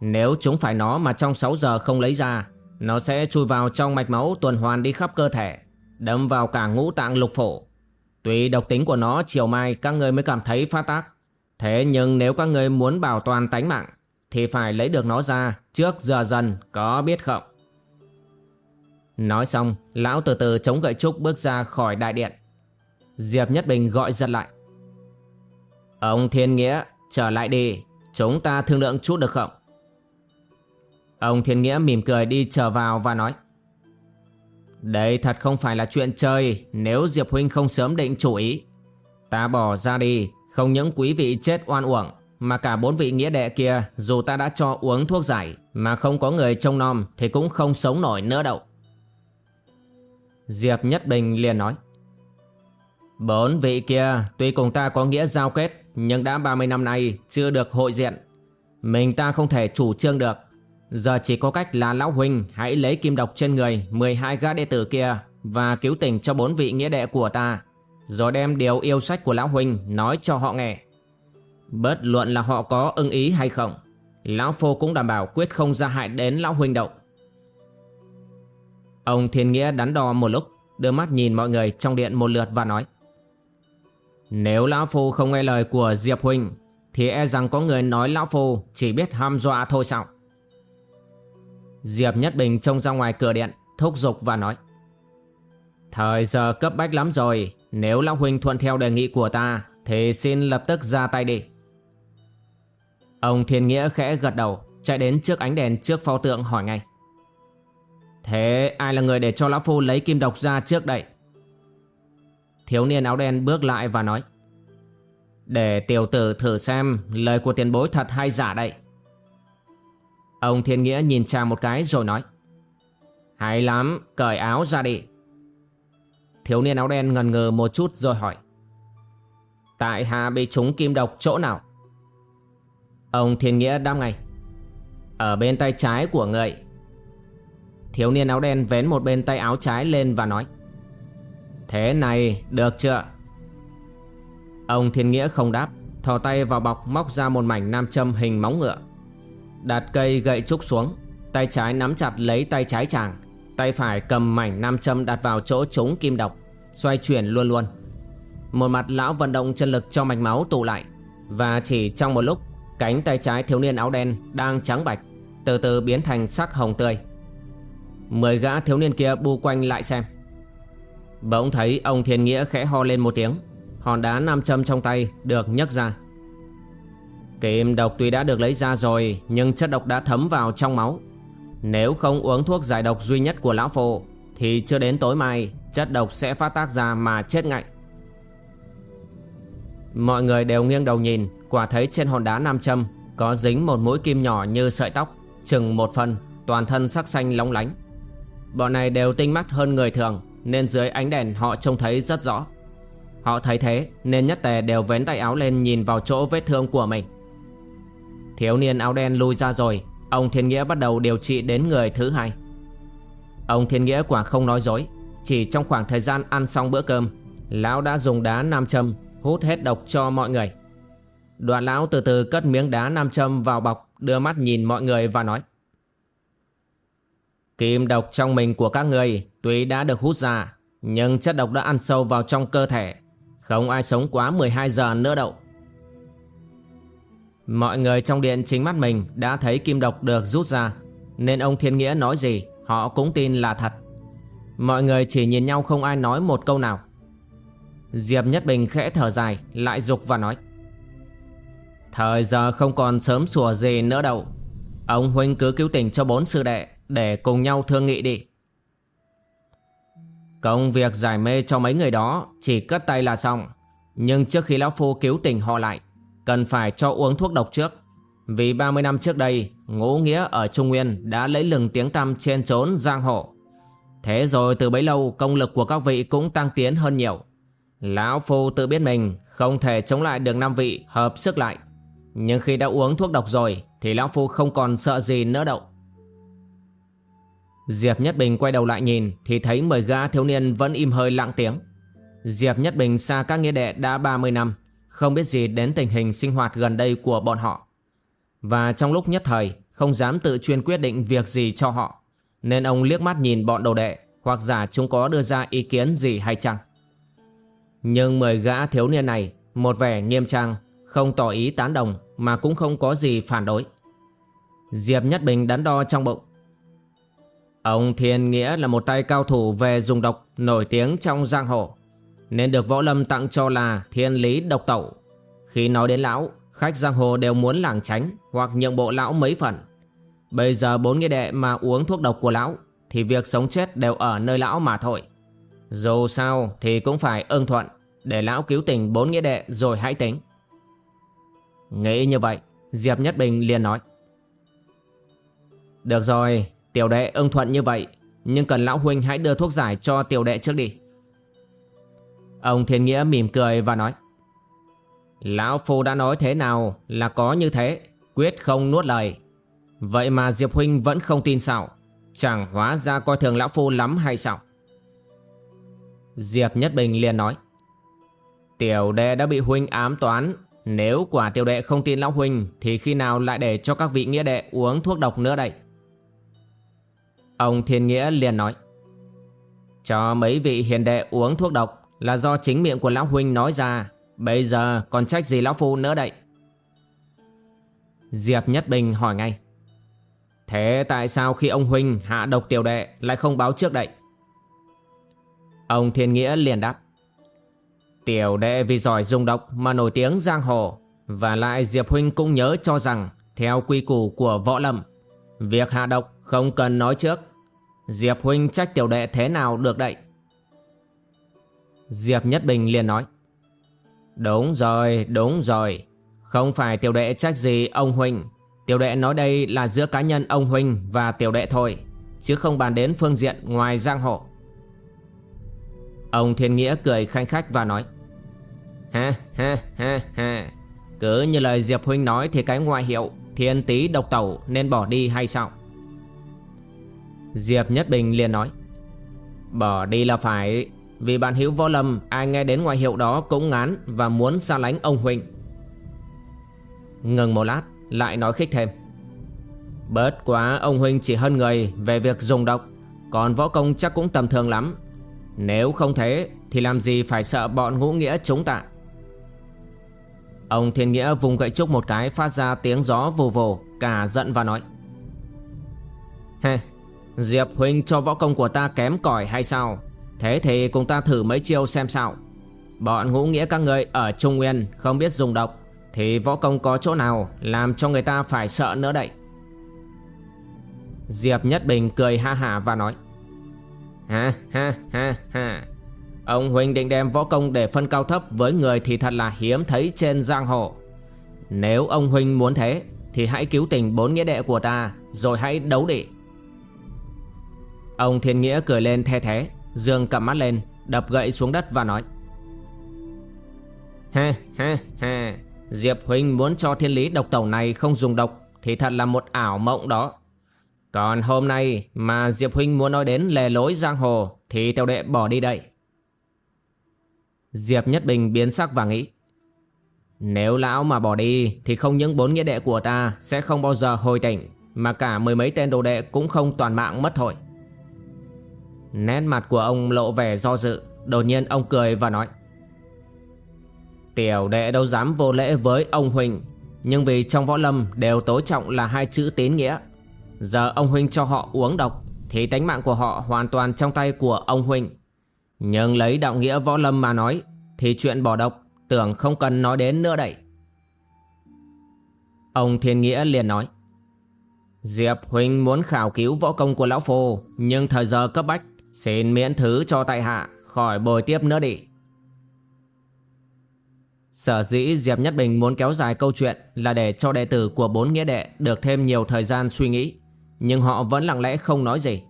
Nếu chúng phải nó mà trong 6 giờ không lấy ra, Nó sẽ chui vào trong mạch máu tuần hoàn đi khắp cơ thể, Đâm vào cả ngũ tạng lục phổ. Tuy độc tính của nó chiều mai các người mới cảm thấy phát tác. Thế nhưng nếu các người muốn bảo toàn tánh mạng thì phải lấy được nó ra, trước giờ dần, có biết không? Nói xong, Lão từ từ chống gậy trúc bước ra khỏi đại điện. Diệp Nhất Bình gọi giật lại. Ông Thiên Nghĩa, trở lại đi, Chúng ta thương lượng chút được không? Ông Thiên Nghĩa mỉm cười đi trở vào và nói. Đây thật không phải là chuyện chơi, Nếu Diệp Huynh không sớm định chủ ý, Ta bỏ ra đi, Không những quý vị chết oan uổng mà cả bốn vị nghĩa đệ kia, Dù ta đã cho uống thuốc giải, Mà không có người trông nom Thì cũng không sống nổi nữa đâu Diệp Nhất Bình liền nói, Bốn vị kia, Tuy cùng ta có nghĩa giao kết, Nhưng đã 30 năm nay chưa được hội diện Mình ta không thể chủ trương được Giờ chỉ có cách là Lão Huynh hãy lấy kim độc trên người 12 gã đệ tử kia và cứu tình cho bốn vị nghĩa đệ của ta. Rồi đem điều yêu sách của Lão Huynh nói cho họ nghe. Bất luận là họ có ưng ý hay không, Lão phu cũng đảm bảo quyết không ra hại đến Lão Huynh động. Ông Thiên Nghĩa đắn đo một lúc, đưa mắt nhìn mọi người trong điện một lượt và nói. Nếu Lão Phu không nghe lời của Diệp Huynh, thì e rằng có người nói Lão Phu chỉ biết ham dọa thôi sao? Diệp Nhất Bình trông ra ngoài cửa điện Thúc giục và nói Thời giờ cấp bách lắm rồi Nếu Lão Huynh thuận theo đề nghị của ta Thì xin lập tức ra tay đi Ông Thiên Nghĩa khẽ gật đầu Chạy đến trước ánh đèn trước pho tượng hỏi ngay. Thế ai là người để cho Lão Phu lấy kim độc ra trước đây? Thiếu niên áo đen bước lại và nói. Để tiểu tử thử xem lời của tiền bối thật hay giả đây. Ông Thiên Nghĩa nhìn chàng một cái rồi nói. Hay lắm, cởi áo ra đi. Thiếu niên áo đen ngần ngừ một chút rồi hỏi. Tại hạ bị trúng kim độc chỗ nào? Ông Thiên Nghĩa đáp ngay. Ở bên tay trái của người Thiếu niên áo đen vén một bên tay áo trái lên và nói, Thế này được chưa? Ông Thiên Nghĩa không đáp, Thò tay vào bọc móc ra một mảnh nam châm hình móng ngựa, Đặt cây gậy trúc xuống, Tay trái nắm chặt lấy tay trái chàng, Tay phải cầm mảnh nam châm đặt vào chỗ trúng kim độc, Xoay chuyển luôn luôn. Một mặt lão vận động chân lực cho mạch máu tụ lại, Và chỉ trong một lúc Cánh tay trái thiếu niên áo đen đang trắng bạch, Từ từ biến thành sắc hồng tươi. Mười gã thiếu niên kia bu quanh lại xem. Bỗng thấy ông Thiên Nghĩa khẽ ho lên một tiếng, Hòn đá nam châm trong tay được nhấc ra. Kim độc tuy đã được lấy ra rồi, Nhưng chất độc đã thấm vào trong máu. Nếu không uống thuốc giải độc duy nhất của Lão phụ Thì chưa đến tối mai, Chất độc sẽ phát tác ra mà chết ngay. Mọi người đều nghiêng đầu nhìn, Quả thấy trên hòn đá nam châm Có dính một mũi kim nhỏ như sợi tóc, Chừng một phần, Toàn thân sắc xanh lóng lánh. Bọn này đều tinh mắt hơn người thường, Nên dưới ánh đèn họ trông thấy rất rõ. Họ thấy thế, nên nhất tề đều vén tay áo lên nhìn vào chỗ vết thương của mình. Thiếu niên áo đen lui ra rồi, Ông Thiên Nghĩa bắt đầu điều trị đến người thứ hai. Ông Thiên Nghĩa quả không nói dối, Chỉ trong khoảng thời gian ăn xong bữa cơm, Lão đã dùng đá nam châm Hút hết độc cho mọi người. Đoàn lão từ từ cất miếng đá nam châm vào bọc, Đưa mắt nhìn mọi người và nói, Kim độc trong mình của các người Tuy đã được hút ra, Nhưng chất độc đã ăn sâu vào trong cơ thể, Không ai sống quá 12 giờ nữa đâu. Mọi người trong điện chính mắt mình đã thấy kim độc được rút ra, Nên ông Thiên Nghĩa nói gì, họ cũng tin là thật. Mọi người chỉ nhìn nhau không ai nói một câu nào. Diệp Nhất Bình khẽ thở dài, lại dục và nói. Thời giờ không còn sớm sủa gì nữa đâu. Ông Huynh cứ cứu tình cho bốn sư đệ Để cùng nhau thương nghị đi. Công việc giải mê cho mấy người đó Chỉ cất tay là xong. Nhưng trước khi Lão Phu cứu tình họ lại, Cần phải cho uống thuốc độc trước. Vì 30 năm trước đây, Ngũ Nghĩa ở Trung Nguyên đã lấy lừng tiếng tăm trên trốn giang hồ. Thế rồi từ bấy lâu, công lực của các vị cũng tăng tiến hơn nhiều. Lão Phu tự biết mình không thể chống lại được năm vị hợp sức lại Nhưng khi đã uống thuốc độc rồi thì Lão Phu không còn sợ gì nữa đâu Diệp Nhất Bình quay đầu lại nhìn thì thấy mười gã thiếu niên vẫn im hơi lặng tiếng Diệp Nhất Bình xa các nghĩa đệ đã 30 năm không biết gì đến tình hình sinh hoạt gần đây của bọn họ. Và trong lúc nhất thời không dám tự chuyên quyết định việc gì cho họ, nên ông liếc mắt nhìn bọn đầu đệ hoặc giả chúng có đưa ra ý kiến gì hay chăng. Nhưng mười gã thiếu niên này một vẻ nghiêm trang, không tỏ ý tán đồng mà cũng không có gì phản đối. Diệp Nhất Bình đắn đo trong bụng. Ông Thiên Nghĩa là một tay cao thủ về dùng độc nổi tiếng trong giang hồ nên được võ lâm tặng cho là thiên lý độc tẩu. Khi nói đến lão, khách giang hồ đều muốn lảng tránh hoặc nhượng bộ lão mấy phần. Bây giờ bốn nghĩa đệ mà uống thuốc độc của lão thì việc sống chết đều ở nơi lão mà thôi. Dù sao thì cũng phải ưng thuận để lão cứu tình bốn nghĩa đệ rồi hãy tính. Nghĩ như vậy, Diệp Nhất Bình liền nói. Được rồi, tiểu đệ ưng thuận như vậy, nhưng cần lão huynh hãy đưa thuốc giải cho tiểu đệ trước đi. Ông Thiên Nghĩa mỉm cười và nói Lão Phu đã nói thế nào là có như thế Quyết không nuốt lời Vậy mà Diệp Huynh vẫn không tin sao Chẳng hóa ra coi thường Lão Phu lắm hay sao Diệp Nhất Bình liền nói Tiểu đệ đã bị Huynh ám toán. Nếu quả tiểu đệ không tin Lão Huynh, Thì khi nào lại để cho các vị nghĩa đệ uống thuốc độc nữa đây? Ông Thiên Nghĩa liền nói, Cho mấy vị hiền đệ uống thuốc độc là do chính miệng của Lão Huynh nói ra. Bây giờ còn trách gì Lão Phu nữa đây? Diệp Nhất Bình hỏi ngay, Thế tại sao khi ông Huynh hạ độc tiểu đệ lại không báo trước đây? Ông Thiên Nghĩa liền đáp Tiểu đệ vì giỏi dùng độc mà nổi tiếng giang hồ. Và lại Diệp Huynh cũng nhớ cho rằng Theo quy củ của võ lâm Việc hạ độc không cần nói trước. Diệp huynh trách tiểu đệ thế nào được đậy Diệp Nhất Bình liền nói Đúng rồi, đúng rồi. Không phải tiểu đệ trách gì ông huynh. Tiểu đệ nói đây là giữa cá nhân ông huynh và tiểu đệ thôi Chứ không bàn đến phương diện ngoài giang hồ. Ông Thiên Nghĩa cười khanh khách và nói Ha ha ha ha. Cứ như lời Diệp Huynh nói thì cái ngoại hiệu Thiên tí độc tẩu nên bỏ đi hay sao? Diệp Nhất Bình liền nói, Bỏ đi là phải, Vì bạn hữu võ lâm, Ai nghe đến ngoại hiệu đó cũng ngán Và muốn xa lánh ông Huynh Ngừng một lát, Lại nói khích thêm, Bớt quá, ông Huynh chỉ hơn người Về việc dùng độc, Còn võ công chắc cũng tầm thường lắm. Nếu không thế Thì làm gì phải sợ bọn ngũ nghĩa chúng ta? Ông Thiên Nghĩa vùng gậy trúc một cái, phát ra tiếng gió vù vù, Cả giận và nói, Hê, Diệp Huynh cho võ công của ta kém cỏi hay sao? Thế thì cùng ta thử mấy chiêu xem sao. Bọn ngũ nghĩa các người ở Trung Nguyên không biết dùng độc, Thì võ công có chỗ nào làm cho người ta phải sợ nữa đây? Diệp Nhất Bình cười ha hả và nói, Ha ha ha ha. Ông Huynh định đem võ công để phân cao thấp với người thì thật là hiếm thấy trên giang hồ. Nếu ông Huynh muốn thế, Thì hãy cứu tình bốn nghĩa đệ của ta, Rồi hãy đấu đi Ông Thiên Nghĩa cười lên the thế, Dương cầm mắt lên, Đập gậy xuống đất và nói. Ha ha ha, Diệp Huynh muốn cho thiên lý độc tẩu này không dùng độc, Thì thật là một ảo mộng đó. Còn hôm nay mà Diệp Huynh muốn nói đến lề lối giang hồ, Thì tiểu đệ bỏ đi đây. Diệp Nhất Bình biến sắc và nghĩ, Nếu lão mà bỏ đi Thì không những bốn nghĩa đệ của ta Sẽ không bao giờ hồi tỉnh, Mà cả mười mấy tên đồ đệ cũng không toàn mạng mất thôi. Nét mặt của ông lộ vẻ do dự, Đột nhiên ông cười và nói, Tiểu đệ đâu dám vô lễ với ông Huỳnh, Nhưng vì trong võ lâm đều tối trọng là hai chữ tín nghĩa. Giờ ông Huynh cho họ uống độc Thì tánh mạng của họ hoàn toàn trong tay của ông Huynh nhưng lấy đạo nghĩa võ lâm mà nói, Thì chuyện bỏ độc, tưởng không cần nói đến nữa đấy Ông Thiên Nghĩa liền nói, Diệp Huynh muốn khảo cứu võ công của Lão Phu, Nhưng thời giờ cấp bách, Xin miễn thứ cho tại hạ, Khỏi bồi tiếp nữa đi. Sở dĩ Diệp Nhất Bình muốn kéo dài câu chuyện Là để cho đệ tử của bốn nghĩa đệ Được thêm nhiều thời gian suy nghĩ, Nhưng họ vẫn lặng lẽ không nói gì.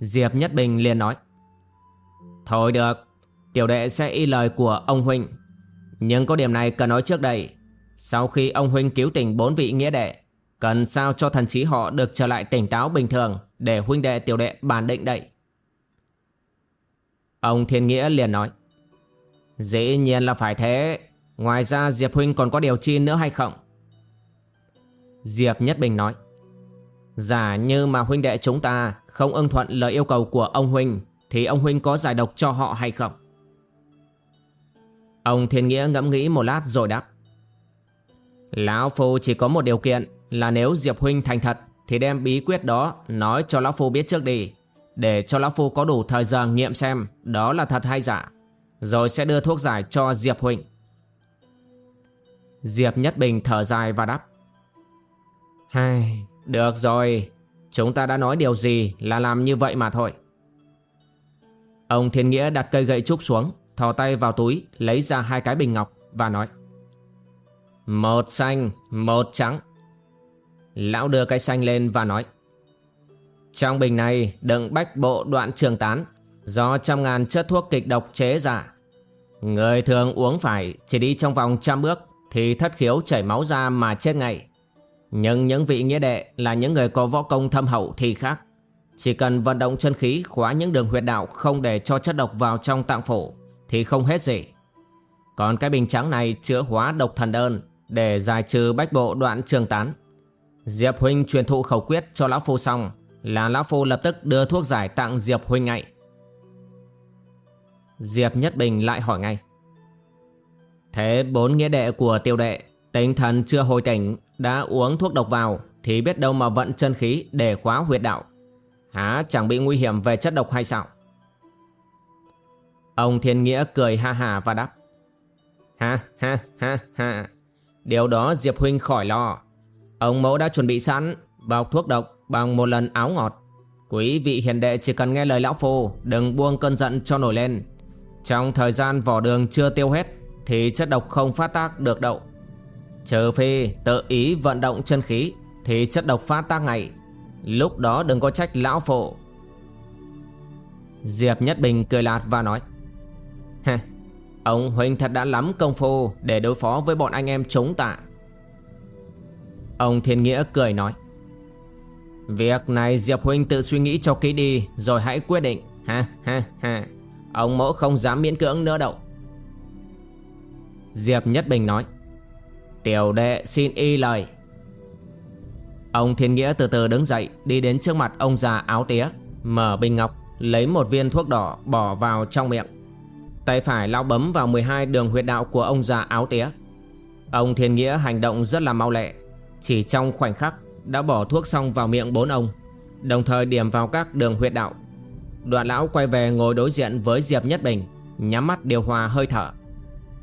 Diệp Nhất Bình liền nói Thôi được, Tiểu đệ sẽ y lời của ông Huynh. Nhưng có điểm này cần nói trước đây. Sau khi ông Huynh cứu tỉnh bốn vị nghĩa đệ, Cần sao cho thần trí họ được trở lại tỉnh táo bình thường Để huynh đệ tiểu đệ bàn định đậy Ông Thiên Nghĩa liền nói, Dĩ nhiên là phải thế. Ngoài ra Diệp Huynh còn có điều chi nữa hay không? Diệp Nhất Bình nói, Giả như mà huynh đệ chúng ta Không ưng thuận lời yêu cầu của ông Huynh thì ông Huynh có giải độc cho họ hay không? Ông Thiên Nghĩa ngẫm nghĩ một lát rồi đáp. Lão Phu chỉ có một điều kiện Là nếu Diệp Huynh thành thật Thì đem bí quyết đó Nói cho Lão Phu biết trước đi để cho Lão Phu có đủ thời gian nghiệm xem Đó là thật hay giả Rồi sẽ đưa thuốc giải cho Diệp huynh. Diệp Nhất Bình thở dài và đáp. Hai, Được rồi Chúng ta đã nói điều gì là làm như vậy mà thôi. Ông Thiên Nghĩa đặt cây gậy trúc xuống Thò tay vào túi Lấy ra hai cái bình ngọc Và nói Một xanh, một trắng Lão đưa cái xanh lên và nói trong bình này đựng bách bộ đoạn trường tán do trăm ngàn chất thuốc kịch độc chế giả. Người thường uống phải chỉ đi trong vòng trăm bước thì thất khiếu chảy máu ra mà chết ngay. Nhưng những vị nghĩa đệ là những người có võ công thâm hậu thì khác. Chỉ cần vận động chân khí khóa những đường huyệt đạo không để cho chất độc vào trong tạng phủ thì không hết gì. Còn cái bình trắng này chữa hóa độc thần đơn để giải trừ bách bộ đoạn trường tán. Diệp Huynh truyền thụ khẩu quyết cho Lão Phu xong, là Lão Phu lập tức đưa thuốc giải tặng Diệp Huynh ngay Diệp Nhất Bình lại hỏi ngay Thế bốn nghĩa đệ của tiêu đệ Tinh thần chưa hồi tỉnh, Đã uống thuốc độc vào, Thì biết đâu mà vận chân khí để khóa huyệt đạo Há chẳng bị nguy hiểm về chất độc hay sao? Ông Thiên Nghĩa cười ha ha và đáp. Ha ha ha ha. Điều đó Diệp Huynh khỏi lo. Ông mẫu đã chuẩn bị sẵn, Bọc thuốc độc bằng một lần áo ngọt. Quý vị hiền đệ chỉ cần nghe lời lão phu, Đừng buông cơn giận cho nổi lên. Trong thời gian vỏ đường chưa tiêu hết, Thì chất độc không phát tác được đậu Trừ phi tự ý vận động chân khí, Thì chất độc phát tác ngay. Lúc đó đừng có trách lão phụ. Diệp Nhất Bình cười lạt và nói Heh, Ông Huynh thật đã lắm công phu Để đối phó với bọn anh em chúng ta. Ông Thiên Nghĩa cười nói Việc này Diệp Huynh tự suy nghĩ cho kỹ đi Rồi hãy quyết định. Ha ha ha Ông mẫu không dám miễn cưỡng nữa đâu. Diệp Nhất Bình nói Tiểu đệ xin y lời. Ông Thiên Nghĩa từ từ đứng dậy, Đi đến trước mặt ông già áo tía, Mở bình ngọc, Lấy một viên thuốc đỏ bỏ vào trong miệng. Tay phải lao bấm vào 12 đường huyệt đạo của ông già áo tía. Ông Thiên Nghĩa hành động rất là mau lẹ, Chỉ trong khoảnh khắc đã bỏ thuốc xong vào miệng bốn ông, Đồng thời điểm vào các đường huyệt đạo. Đoạn lão quay về ngồi đối diện với Diệp Nhất Bình, Nhắm mắt điều hòa hơi thở.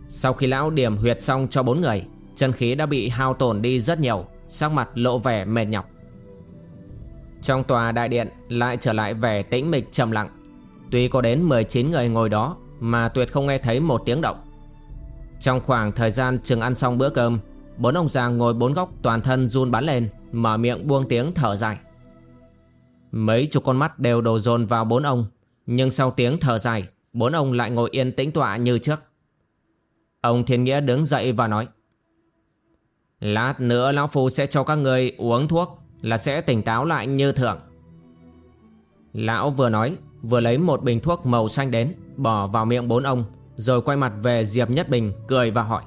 Sau khi lão điểm huyệt xong cho bốn người, Chân khí đã bị hao tổn đi rất nhiều. Sắc mặt lộ vẻ mệt nhọc. Trong tòa đại điện lại trở lại vẻ tĩnh mịch trầm lặng. Tuy có đến 19 người ngồi đó, Mà tuyệt không nghe thấy một tiếng động. Trong khoảng thời gian chừng ăn xong bữa cơm, Bốn ông già ngồi bốn góc toàn thân run bắn lên, Mở miệng buông tiếng thở dài. Mấy chục con mắt đều đổ dồn vào bốn ông, Nhưng sau tiếng thở dài, Bốn ông lại ngồi yên tĩnh tọa như trước. Ông Thiên Nghĩa đứng dậy và nói Lát nữa Lão Phu sẽ cho các người uống thuốc, Là sẽ tỉnh táo lại như thường. Lão vừa nói, Vừa lấy một bình thuốc màu xanh đến, Bỏ vào miệng bốn ông, Rồi quay mặt về Diệp Nhất Bình, Cười và hỏi.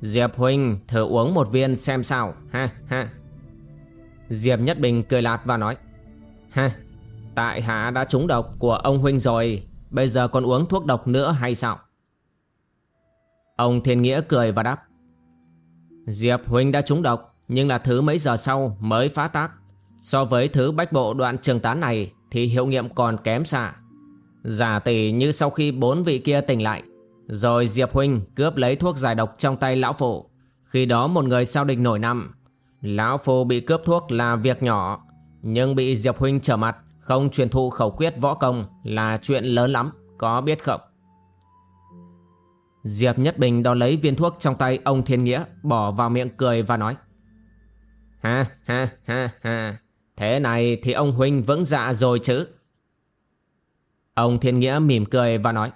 Diệp Huynh, thử uống một viên xem sao, Ha ha. Diệp Nhất Bình cười lạt và nói. Ha, Tại hạ đã trúng độc của ông Huynh rồi, Bây giờ còn uống thuốc độc nữa hay sao? Ông Thiên Nghĩa cười và đáp. Diệp Huynh đã trúng độc, Nhưng là thứ mấy giờ sau mới phá tác. So với thứ bách bộ đoạn trường tán này Thì hiệu nghiệm còn kém xa. Giả tỷ như sau khi bốn vị kia tỉnh lại, Rồi Diệp Huynh cướp lấy thuốc giải độc trong tay lão phụ. Khi đó một người sao địch nổi năm Lão phụ bị cướp thuốc là việc nhỏ, Nhưng bị Diệp Huynh trở mặt, Không truyền thụ khẩu quyết võ công Là chuyện lớn lắm, Có biết không? Diệp Nhất Bình đo lấy viên thuốc trong tay ông Thiên Nghĩa, Bỏ vào miệng cười và nói. Ha ha ha ha. Thế này thì ông Huynh vững dạ rồi chứ? Ông Thiên Nghĩa mỉm cười và nói.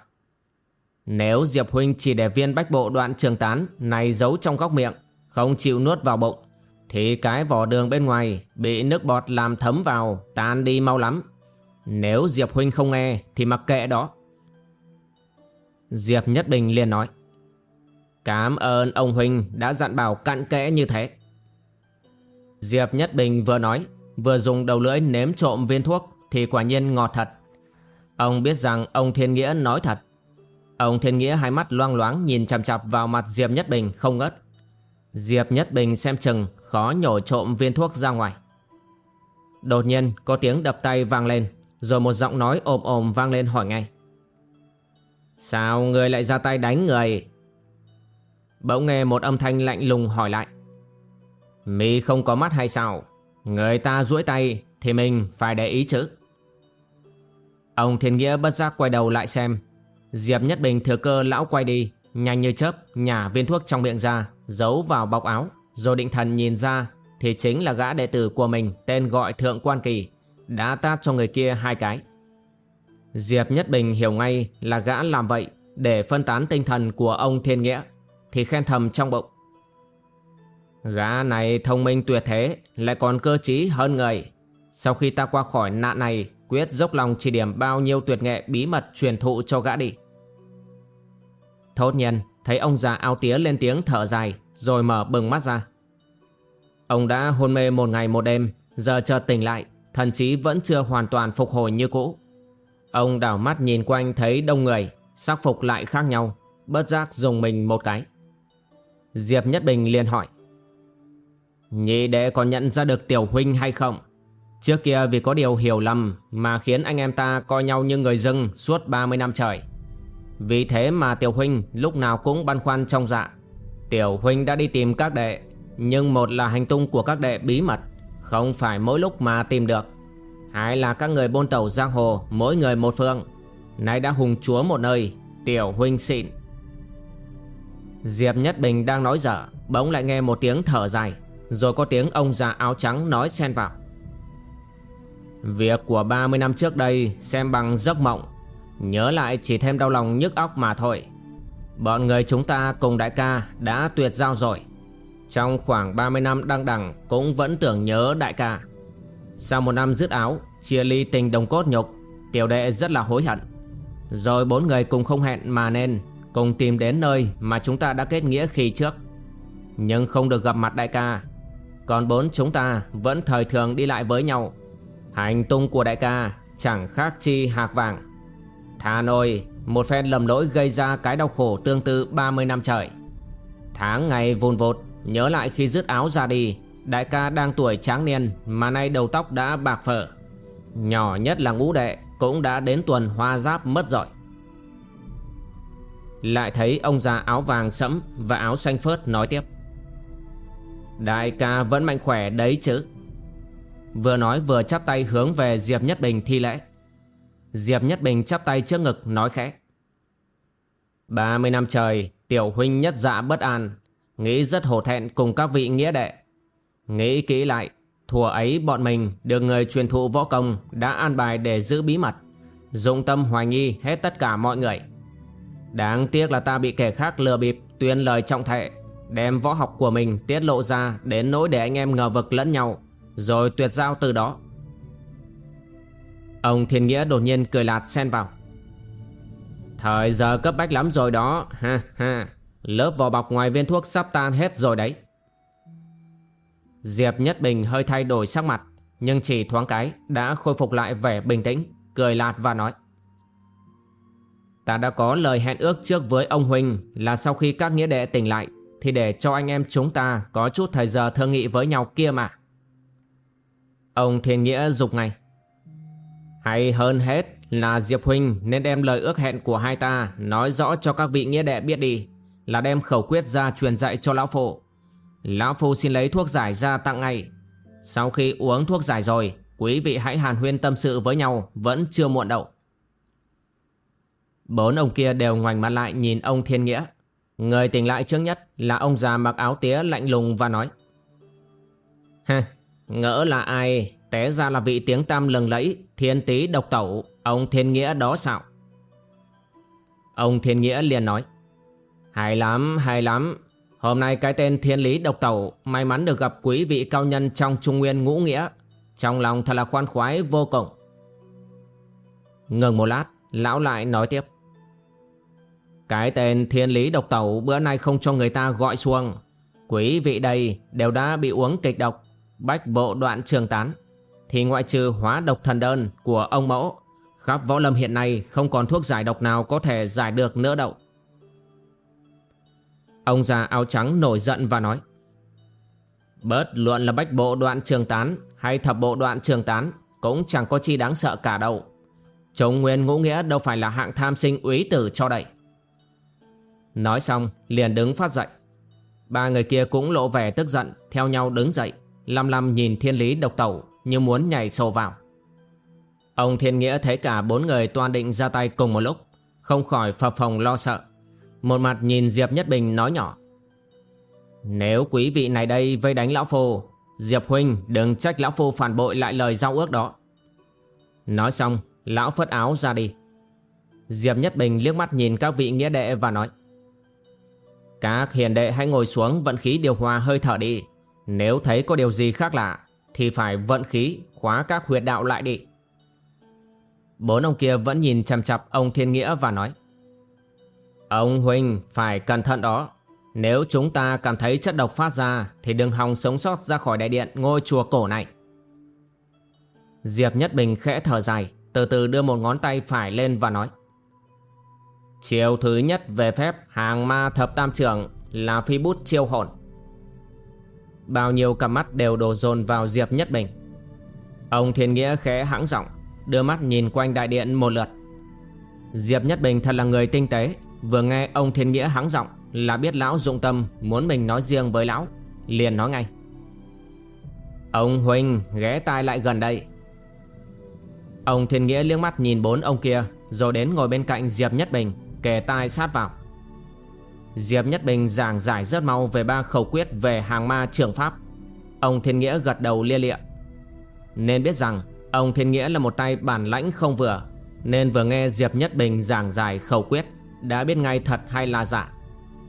Nếu Diệp Huynh chỉ để viên bách bộ đoạn trường tán Này giấu trong góc miệng, Không chịu nuốt vào bụng, Thì cái vỏ đường bên ngoài Bị nước bọt làm thấm vào, Tan đi mau lắm. Nếu Diệp Huynh không nghe Thì mặc kệ đó. Diệp Nhất Bình liền nói, Cảm ơn ông Huynh đã dặn bảo cặn kẽ như thế. Diệp Nhất Bình vừa nói, Vừa dùng đầu lưỡi nếm trộm viên thuốc Thì quả nhiên ngọt thật. Ông biết rằng ông Thiên Nghĩa nói thật. Ông Thiên Nghĩa hai mắt loang loáng Nhìn chằm chặp vào mặt Diệp Nhất Bình không ngất Diệp Nhất Bình xem chừng, Khó nhổ trộm viên thuốc ra ngoài. Đột nhiên, có tiếng đập tay vang lên, Rồi một giọng nói ồm ồm vang lên hỏi ngay. Sao người lại ra tay đánh người? Bỗng nghe một âm thanh lạnh lùng hỏi lại. Mi không có mắt hay sao? Người ta duỗi tay Thì mình phải để ý chứ. Ông Thiên Nghĩa bất giác quay đầu lại xem. Diệp Nhất Bình thừa cơ lão quay đi, Nhanh như chớp, Nhả viên thuốc trong miệng ra, Giấu vào bọc áo. Rồi định thần nhìn ra Thì chính là gã đệ tử của mình, Tên gọi Thượng Quan Kỳ, Đã tát cho người kia hai cái. Diệp Nhất Bình hiểu ngay là gã làm vậy để phân tán tinh thần của ông Thiên Nghĩa, thì khen thầm trong bụng. Gã này thông minh tuyệt thế, lại còn cơ trí hơn người. Sau khi ta qua khỏi nạn này, quyết dốc lòng chỉ điểm bao nhiêu tuyệt nghệ bí mật truyền thụ cho gã đi. Thốt nhiên, thấy ông già ao tía lên tiếng thở dài, rồi mở bừng mắt ra. Ông đã hôn mê một ngày một đêm, giờ chợt tỉnh lại, thần trí vẫn chưa hoàn toàn phục hồi như cũ. Ông đảo mắt nhìn quanh thấy đông người, Sắc phục lại khác nhau, bất giác dùng mình một cái. Diệp Nhất Bình liền hỏi, Nhị đệ còn nhận ra được tiểu huynh hay không? Trước kia vì có điều hiểu lầm Mà khiến anh em ta coi nhau như người dưng Suốt 30 năm trời. Vì thế mà tiểu huynh lúc nào cũng băn khoăn trong dạ. Tiểu huynh đã đi tìm các đệ, Nhưng một là hành tung của các đệ bí mật, Không phải mỗi lúc mà tìm được. Hay là các người bôn tẩu giang hồ, Mỗi người một phương Nay đã hùng chúa một nơi, Tiểu huynh xịn. Diệp Nhất Bình đang nói dở, Bỗng lại nghe một tiếng thở dài, Rồi có tiếng ông già áo trắng nói xen vào. Việc của 30 năm trước đây Xem bằng giấc mộng, Nhớ lại chỉ thêm đau lòng nhức óc mà thôi. Bọn người chúng ta cùng đại ca đã tuyệt giao rồi. Trong khoảng 30 năm đăng đẳng Cũng vẫn tưởng nhớ đại ca. Sau một năm dứt áo, Chia ly tình đồng cốt nhục, Tiểu đệ rất là hối hận. Rồi bốn người cùng không hẹn mà nên, Cùng tìm đến nơi mà chúng ta đã kết nghĩa khi trước. Nhưng không được gặp mặt đại ca, Còn bốn chúng ta vẫn thời thường đi lại với nhau. Hành tung của đại ca chẳng khác chi hạc vàng. Thà nôi Một phen lầm lỗi gây ra cái đau khổ tương tự 30 năm trời. Tháng ngày vùn vột Nhớ lại khi dứt áo ra đi Đại ca đang tuổi tráng niên, Mà nay đầu tóc đã bạc phở. Nhỏ nhất là ngũ đệ, Cũng đã đến tuần hoa giáp mất rồi. Lại thấy ông già áo vàng sẫm Và áo xanh phớt nói tiếp. Đại ca vẫn mạnh khỏe đấy chứ? Vừa nói vừa chắp tay hướng về Diệp Nhất Bình thi lễ. Diệp Nhất Bình chắp tay trước ngực nói khẽ. 30 năm trời, Tiểu huynh nhất dạ bất an, Nghĩ rất hổ thẹn cùng các vị nghĩa đệ. Nghĩ kỹ lại Thùa ấy bọn mình được người truyền thụ võ công Đã an bài để giữ bí mật, Dụng tâm hoài nghi hết tất cả mọi người. Đáng tiếc là ta bị kẻ khác lừa bịp Tuyên lời trọng thệ, Đem võ học của mình tiết lộ ra Đến nỗi để anh em ngờ vực lẫn nhau, Rồi tuyệt giao từ đó. Ông Thiên Nghĩa đột nhiên cười lạt xen vào. Thời giờ cấp bách lắm rồi đó, Ha ha. Lớp vỏ bọc ngoài viên thuốc sắp tan hết rồi đấy. Diệp Nhất Bình hơi thay đổi sắc mặt, Nhưng chỉ thoáng cái Đã khôi phục lại vẻ bình tĩnh, Cười lạt và nói Ta đã có lời hẹn ước trước với ông Huynh Là sau khi các nghĩa đệ tỉnh lại, Thì để cho anh em chúng ta Có chút thời giờ thương nghị với nhau kia mà Ông Thiên Nghĩa dục ngay hay hơn hết là Diệp Huynh nên đem lời ước hẹn của hai ta nói rõ cho các vị nghĩa đệ biết đi. Là đem khẩu quyết ra truyền dạy cho Lão Phu. Lão Phu xin lấy thuốc giải ra tặng ngay. Sau khi uống thuốc giải rồi, quý vị hãy hàn huyên tâm sự với nhau vẫn chưa muộn đâu. Bốn ông kia đều ngoảnh mặt lại nhìn ông Thiên Nghĩa. Người tỉnh lại trước nhất là ông già mặc áo tía lạnh lùng và nói. Ha, ngỡ là ai Té ra là vị tiếng tam lừng lẫy Thiên tý độc tẩu Ông Thiên Nghĩa đó sao Ông Thiên Nghĩa liền nói Hay lắm hay lắm Hôm nay cái tên Thiên Lý độc tẩu May mắn được gặp quý vị cao nhân Trong Trung Nguyên ngũ nghĩa. Trong lòng thật là khoan khoái, vô cùng. Ngừng một lát, Lão lại nói tiếp. Cái tên Thiên Lý độc tẩu Bữa nay không cho người ta gọi xuông Quý vị đây đều đã bị uống kịch độc, Bách bộ đoạn trường tán. Thì ngoại trừ hóa độc thần đơn của ông mẫu, Khắp võ lâm hiện nay không còn thuốc giải độc nào có thể giải được nữa đâu. Ông già áo trắng nổi giận và nói Bớt luận là bách bộ đoạn trường tán hay thập bộ đoạn trường tán Cũng chẳng có chi đáng sợ cả đâu Chống nguyên ngũ nghĩa đâu phải là hạng tham sinh úy tử cho đây Nói xong liền đứng phát dậy Ba người kia cũng lộ vẻ tức giận Theo nhau đứng dậy Lăm lăm nhìn thiên lý độc tẩu như muốn nhảy sâu vào. Ông Thiên Nghĩa thấy cả bốn người toan định ra tay cùng một lúc, không khỏi phập phồng lo sợ. Một mặt nhìn Diệp Nhất Bình nói nhỏ. Nếu quý vị này đây vây đánh Lão Phu, Diệp Huynh đừng trách Lão Phu phản bội lại lời giao ước đó. Nói xong, Lão phất áo ra đi. Diệp Nhất Bình liếc mắt nhìn các vị nghĩa đệ và nói. Các hiền đệ hãy ngồi xuống vận khí điều hòa hơi thở đi. Nếu thấy có điều gì khác lạ thì phải vận khí khóa các huyệt đạo lại đi. Bốn ông kia vẫn nhìn chằm chặp ông Thiên Nghĩa và nói Ông Huynh phải cẩn thận đó. Nếu chúng ta cảm thấy chất độc phát ra, Thì đừng hòng sống sót ra khỏi đại điện ngôi chùa cổ này. Diệp Nhất Bình khẽ thở dài, Từ từ đưa một ngón tay phải lên và nói. Chiều thứ nhất về phép, hàng ma thập tam trưởng Là phi bút chiêu hồn. Bao nhiêu cặp mắt đều đổ dồn vào Diệp Nhất Bình. Ông Thiên Nghĩa khẽ hãng giọng, Đưa mắt nhìn quanh đại điện một lượt. Diệp Nhất Bình thật là người tinh tế Vừa nghe ông Thiên Nghĩa hắng giọng Là biết lão dụng tâm Muốn mình nói riêng với lão, Liền nói ngay. Ông Huynh ghé tai lại gần đây. Ông Thiên Nghĩa liếc mắt nhìn bốn ông kia, Rồi đến ngồi bên cạnh Diệp Nhất Bình, Kề tai sát vào. Diệp Nhất Bình giảng giải rất mau Về ba khẩu quyết về hàng ma trường pháp. Ông Thiên Nghĩa gật đầu lia lịa. Nên biết rằng, Ông Thiên Nghĩa là một tay bản lãnh không vừa, Nên vừa nghe Diệp Nhất Bình giảng giải khẩu quyết. Đã biết ngay thật hay là giả,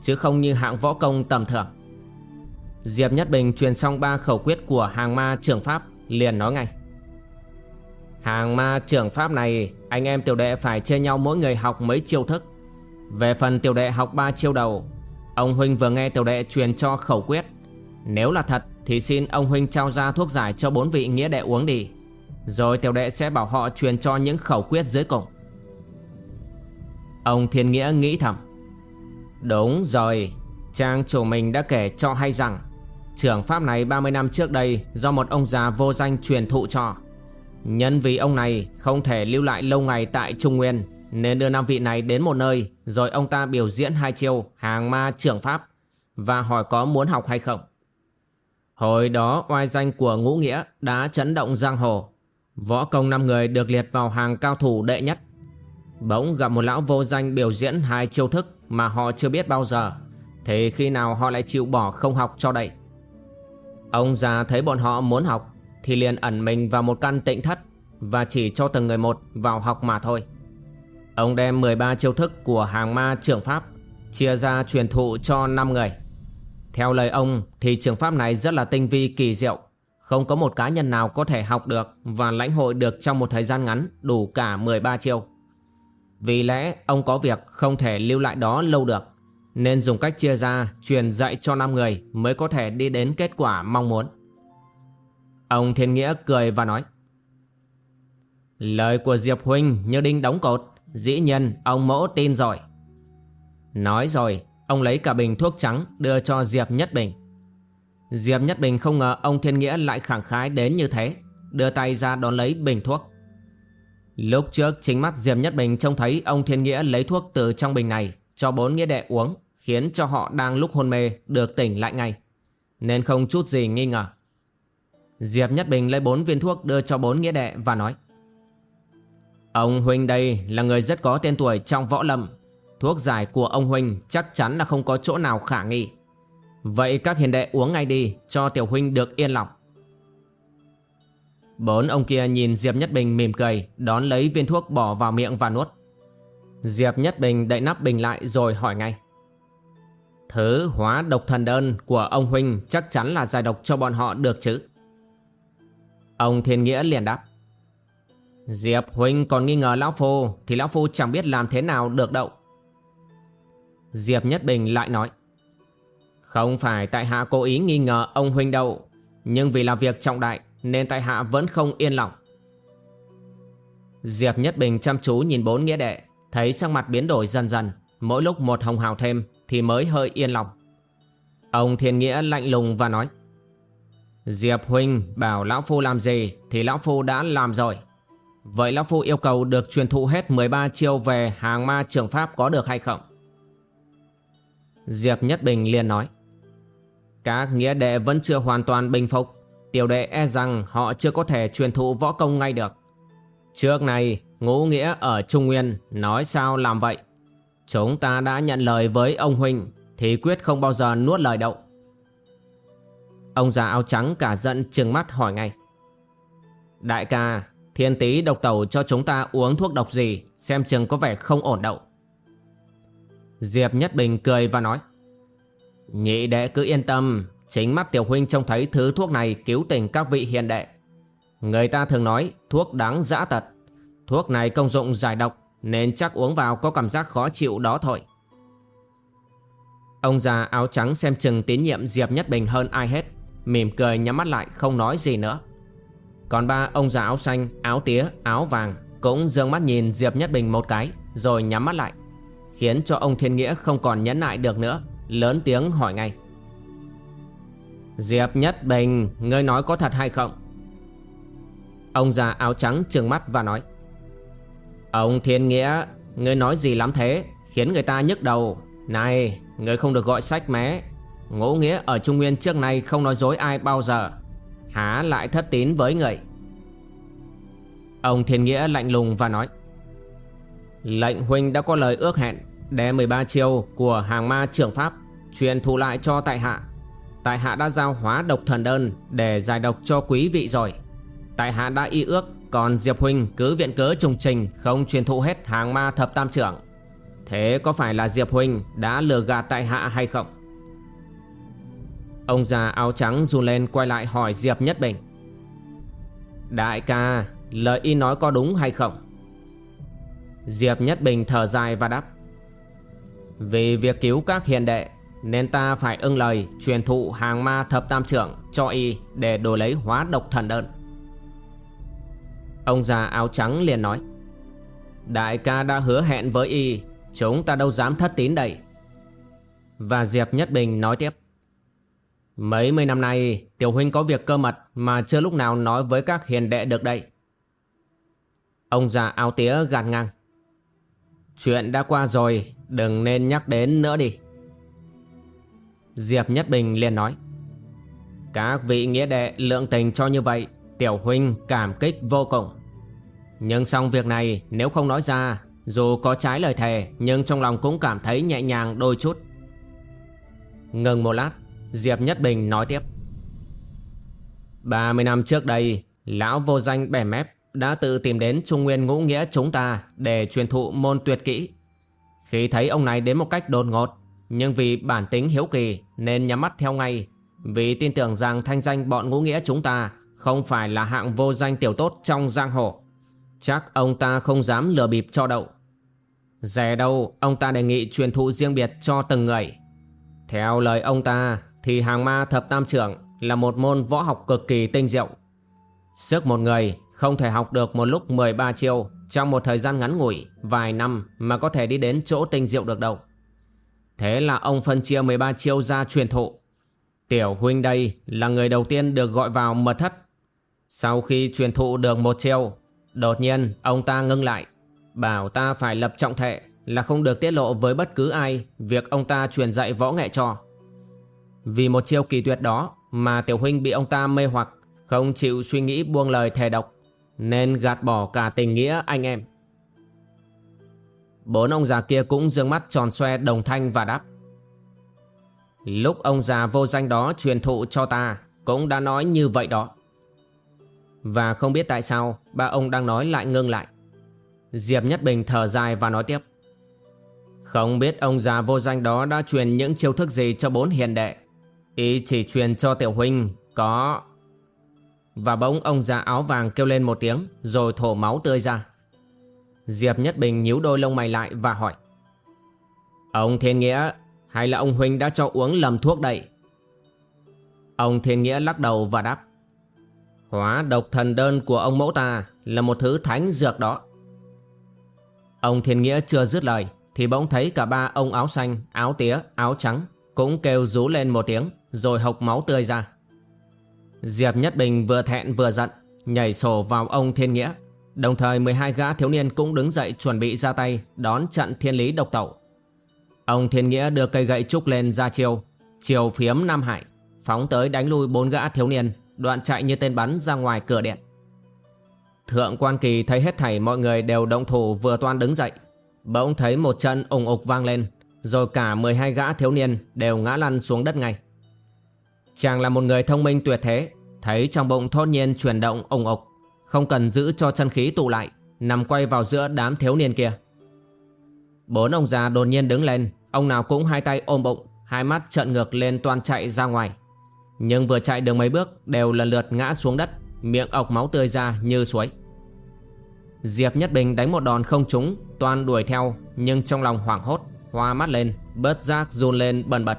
Chứ không như hạng võ công tầm thường. Diệp Nhất Bình truyền xong ba khẩu quyết của hàng ma trưởng pháp, Liền nói ngay. Hàng ma trưởng pháp này, Anh em tiểu đệ phải chia nhau mỗi người học mấy chiêu thức. Về phần tiểu đệ học ba chiêu đầu, Ông Huynh vừa nghe tiểu đệ truyền cho khẩu quyết. Nếu là thật, thì xin ông Huynh trao ra thuốc giải cho bốn vị nghĩa đệ uống đi. Rồi tiểu đệ sẽ bảo họ truyền cho những khẩu quyết dưới cùng. Ông Thiên Nghĩa nghĩ thầm. Đúng rồi Trang chủ mình đã kể cho hay rằng Trưởng pháp này 30 năm trước đây Do một ông già vô danh truyền thụ cho. Nhân vì ông này không thể lưu lại lâu ngày tại Trung Nguyên, Nên đưa năm vị này đến một nơi, Rồi ông ta biểu diễn hai chiêu hàng ma trưởng pháp, Và hỏi có muốn học hay không. Hồi đó oai danh của ngũ nghĩa đã chấn động giang hồ. Võ công năm người được liệt vào hàng cao thủ đệ nhất. Bỗng gặp một lão vô danh biểu diễn hai chiêu thức mà họ chưa biết bao giờ. Thì khi nào họ lại chịu bỏ không học cho đậy. Ông già thấy bọn họ muốn học Thì liền ẩn mình vào một căn tịnh thất Và chỉ cho từng người một vào học mà thôi. Ông đem 13 chiêu thức của hàng ma trưởng pháp Chia ra truyền thụ cho 5 người. Theo lời ông thì trường pháp này rất là tinh vi kỳ diệu. Không có một cá nhân nào có thể học được Và lãnh hội được trong một thời gian ngắn đủ cả 13 chiêu. Vì lẽ ông có việc không thể lưu lại đó lâu được, nên dùng cách chia ra, truyền dạy cho 5 người mới có thể đi đến kết quả mong muốn. Ông Thiên Nghĩa cười và nói, Lời của Diệp Huynh như đinh đóng cột, Dĩ nhiên ông mẫu tin rồi. Nói rồi, Ông lấy cả bình thuốc trắng đưa cho Diệp Nhất Bình. Diệp Nhất Bình không ngờ ông Thiên Nghĩa lại khẳng khái đến như thế, Đưa tay ra đón lấy bình thuốc. Lúc trước, chính mắt Diệp Nhất Bình trông thấy ông Thiên Nghĩa lấy thuốc từ trong bình này, Cho bốn nghĩa đệ uống, khiến cho họ đang lúc hôn mê, được tỉnh lại ngay. Nên không chút gì nghi ngờ. Diệp Nhất Bình lấy bốn viên thuốc đưa cho bốn nghĩa đệ và nói, Ông Huynh đây là người rất có tên tuổi trong võ lâm. Thuốc giải của ông Huynh chắc chắn là không có chỗ nào khả nghi. Vậy các hiền đệ uống ngay đi, cho Tiểu Huynh được yên lòng. Bốn ông kia nhìn Diệp Nhất Bình mỉm cười đón lấy viên thuốc bỏ vào miệng và nuốt. Diệp Nhất Bình đậy nắp bình lại rồi hỏi ngay. Thứ hóa độc thần đơn của ông Huynh chắc chắn là giải độc cho bọn họ được chứ. Ông Thiên Nghĩa liền đáp. Diệp Huynh còn nghi ngờ Lão Phu thì Lão Phu chẳng biết làm thế nào được đâu. Diệp Nhất Bình lại nói. Không phải tại hạ cố ý nghi ngờ ông Huynh đâu, nhưng vì là việc trọng đại nên tại hạ vẫn không yên lòng. Diệp Nhất Bình chăm chú nhìn bốn nghĩa đệ, thấy sắc mặt biến đổi dần dần, mỗi lúc một hồng hào thêm thì mới hơi yên lòng. Ông Thiên Nghĩa lạnh lùng và nói Diệp Huynh bảo Lão Phu làm gì thì Lão Phu đã làm rồi. Vậy Lão Phu yêu cầu được truyền thụ hết 13 chiêu về hàng ma trường pháp có được hay không? Diệp Nhất Bình liền nói Các nghĩa đệ vẫn chưa hoàn toàn bình phục Tiểu đệ e rằng họ chưa có thể truyền thụ võ công ngay được. Trước này ngũ nghĩa ở Trung Nguyên nói sao làm vậy? Chúng ta đã nhận lời với ông Huynh Thì quyết không bao giờ nuốt lời đậu Ông già áo trắng cả giận trừng mắt hỏi ngay. Đại ca, Thiên tí độc tẩu cho chúng ta uống thuốc độc gì Xem chừng có vẻ không ổn đậu Diệp Nhất Bình cười và nói. Nhị đệ cứ yên tâm Chính mắt tiểu huynh trông thấy thứ thuốc này cứu tình các vị hiền đệ. Người ta thường nói thuốc đáng dã tật. Thuốc này công dụng giải độc nên chắc uống vào có cảm giác khó chịu đó thôi. Ông già áo trắng xem chừng tín nhiệm Diệp Nhất Bình hơn ai hết Mỉm cười nhắm mắt lại không nói gì nữa. Còn ba ông già áo xanh, áo tía, áo vàng Cũng dương mắt nhìn Diệp Nhất Bình một cái Rồi nhắm mắt lại Khiến cho ông Thiên Nghĩa không còn nhẫn nại được nữa Lớn tiếng hỏi ngay. Diệp Nhất Bình, Ngươi nói có thật hay không? Ông già áo trắng trừng mắt và nói. Ông Thiên Nghĩa, Ngươi nói gì lắm thế, Khiến người ta nhức đầu. Này, Ngươi không được gọi sách mé. Ngũ Nghĩa ở Trung Nguyên trước nay không nói dối ai bao giờ. Há lại thất tín với người. Ông Thiên Nghĩa lạnh lùng và nói. Lệnh huynh đã có lời ước hẹn, Đem 13 chiêu của hàng ma trưởng pháp Truyền thụ lại cho tại hạ. Tại hạ đã giao hóa độc thần đơn Để giải độc cho quý vị rồi. Tại hạ đã y ước, Còn Diệp Huynh cứ viện cớ trùng trình Không truyền thụ hết hàng ma thập tam trưởng. Thế có phải là Diệp Huynh Đã lừa gạt tại hạ hay không? Ông già áo trắng run lên quay lại hỏi Diệp Nhất Bình. Đại ca, Lời y nói có đúng hay không? Diệp Nhất Bình thở dài và đáp. Vì việc cứu các hiền đệ nên ta phải ưng lời truyền thụ hàng ma thập tam trưởng cho y Để đổi lấy hóa độc thần đơn. Ông già áo trắng liền nói, Đại ca đã hứa hẹn với y, Chúng ta đâu dám thất tín đây. Và Diệp Nhất Bình nói tiếp, Mấy mươi năm nay, Tiểu huynh có việc cơ mật Mà chưa lúc nào nói với các hiền đệ được đây. Ông già áo tía gạt ngang, Chuyện đã qua rồi, Đừng nên nhắc đến nữa đi. Diệp Nhất Bình liền nói Các vị nghĩa đệ lượng tình cho như vậy Tiểu huynh cảm kích vô cùng Nhưng xong việc này Nếu không nói ra Dù có trái lời thề Nhưng trong lòng cũng cảm thấy nhẹ nhàng đôi chút Ngừng một lát Diệp Nhất Bình nói tiếp 30 năm trước đây Lão vô danh bẻ mép đã tự tìm đến Trung Nguyên Ngũ Nghĩa chúng ta để truyền thụ môn tuyệt kỹ. Khi thấy ông này đến một cách đột ngột, nhưng vì bản tính hiếu kỳ nên nhắm mắt theo ngay, vì tin tưởng rằng thanh danh bọn Ngũ Nghĩa chúng ta không phải là hạng vô danh tiểu tốt trong giang hồ. Chắc ông ta không dám lừa bịp cho đậu. Rẻ đâu, ông ta đề nghị truyền thụ riêng biệt cho từng người. Theo lời ông ta, thì hàng ma thập tam trưởng là một môn võ học cực kỳ tinh diệu. Sức một người không thể học được một lúc 13 chiêu trong một thời gian ngắn ngủi, vài năm mà có thể đi đến chỗ tinh diệu được đâu. Thế là ông phân chia 13 chiêu ra truyền thụ. Tiểu huynh đây là người đầu tiên được gọi vào mật thất. Sau khi truyền thụ được một chiêu, đột nhiên ông ta ngưng lại, bảo ta phải lập trọng thệ là không được tiết lộ với bất cứ ai việc ông ta truyền dạy võ nghệ cho. Vì một chiêu kỳ tuyệt đó mà tiểu huynh bị ông ta mê hoặc, không chịu suy nghĩ buông lời thề độc, nên gạt bỏ cả tình nghĩa anh em Bốn ông già kia cũng dương mắt tròn xoe đồng thanh và đáp. Lúc ông già vô danh đó truyền thụ cho ta, Cũng đã nói như vậy đó. Và không biết tại sao, Ba ông đang nói lại ngưng lại. Diệp Nhất Bình thở dài và nói tiếp. Không biết ông già vô danh đó đã truyền những chiêu thức gì cho bốn hiền đệ? Ý chỉ truyền cho tiểu huynh Có và bỗng ông già áo vàng kêu lên một tiếng, Rồi thổ máu tươi ra. Diệp Nhất Bình nhíu đôi lông mày lại và hỏi. Ông Thiên Nghĩa Hay là ông Huynh đã cho uống lầm thuốc đây? Ông Thiên Nghĩa lắc đầu và đáp. Hóa độc thần đơn của ông mẫu ta Là một thứ thánh dược đó. Ông Thiên Nghĩa chưa dứt lời Thì bỗng thấy cả ba ông áo xanh Áo tía, áo trắng Cũng kêu rú lên một tiếng Rồi hộc máu tươi ra. Diệp Nhất Bình vừa thẹn vừa giận Nhảy sổ vào ông Thiên Nghĩa. Đồng thời 12 gã thiếu niên cũng đứng dậy chuẩn bị ra tay Đón chặn thiên lý độc tẩu. Ông Thiên Nghĩa đưa cây gậy trúc lên ra chiêu Chiều phiếm Nam Hải, Phóng tới đánh lui bốn gã thiếu niên, Đoạn chạy như tên bắn ra ngoài cửa điện. Thượng quan kỳ thấy hết thảy mọi người đều động thủ vừa toan đứng dậy, Bỗng thấy một trận ủng ục vang lên, Rồi cả 12 gã thiếu niên đều ngã lăn xuống đất ngay. Chàng là một người thông minh tuyệt thế, Thấy trong bụng thốt nhiên chuyển động ủng ục. Không cần giữ cho chân khí tụ lại, Nằm quay vào giữa đám thiếu niên kia. Bốn ông già đột nhiên đứng lên, Ông nào cũng hai tay ôm bụng, Hai mắt trợn ngược lên toàn chạy ra ngoài. Nhưng vừa chạy được mấy bước, Đều lần lượt ngã xuống đất, Miệng ọc máu tươi ra như suối. Diệp Nhất Bình đánh một đòn không trúng toàn đuổi theo, Nhưng trong lòng hoảng hốt, Hoa mắt lên, Bớt giác run lên bần bật.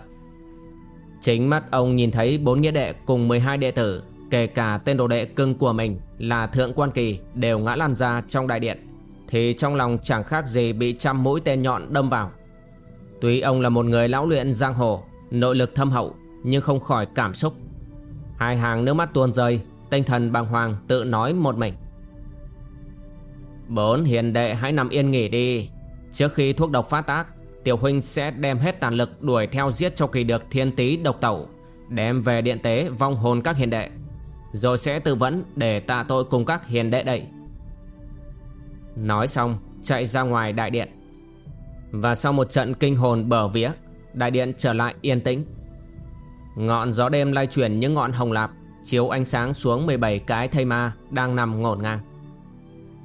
Chính mắt ông nhìn thấy bốn nghĩa đệ cùng 12 đệ tử, Kể cả tên đồ đệ cưng của mình là Thượng Quan Kỳ đều ngã lăn ra trong đại điện. Thì trong lòng chẳng khác gì bị trăm mũi tên nhọn đâm vào. Tuy ông là một người lão luyện giang hồ, Nội lực thâm hậu, nhưng không khỏi cảm xúc. Hai hàng nước mắt tuôn rơi, Tinh thần bàng hoàng tự nói một mình. Bốn hiền đệ hãy nằm yên nghỉ đi. Trước khi thuốc độc phát tác, Tiểu huynh sẽ đem hết tàn lực đuổi theo giết cho kỳ được thiên tý độc tẩu, Đem về điện tế vong hồn các hiền đệ. Rồi sẽ tư vấn để tạ tội cùng các hiền đệ đậy Nói xong, chạy ra ngoài đại điện. Và sau một trận kinh hồn bờ vía, Đại điện trở lại yên tĩnh. Ngọn gió đêm lay chuyển những ngọn hồng lạp, Chiếu ánh sáng xuống 17 cái thây ma Đang nằm ngổn ngang.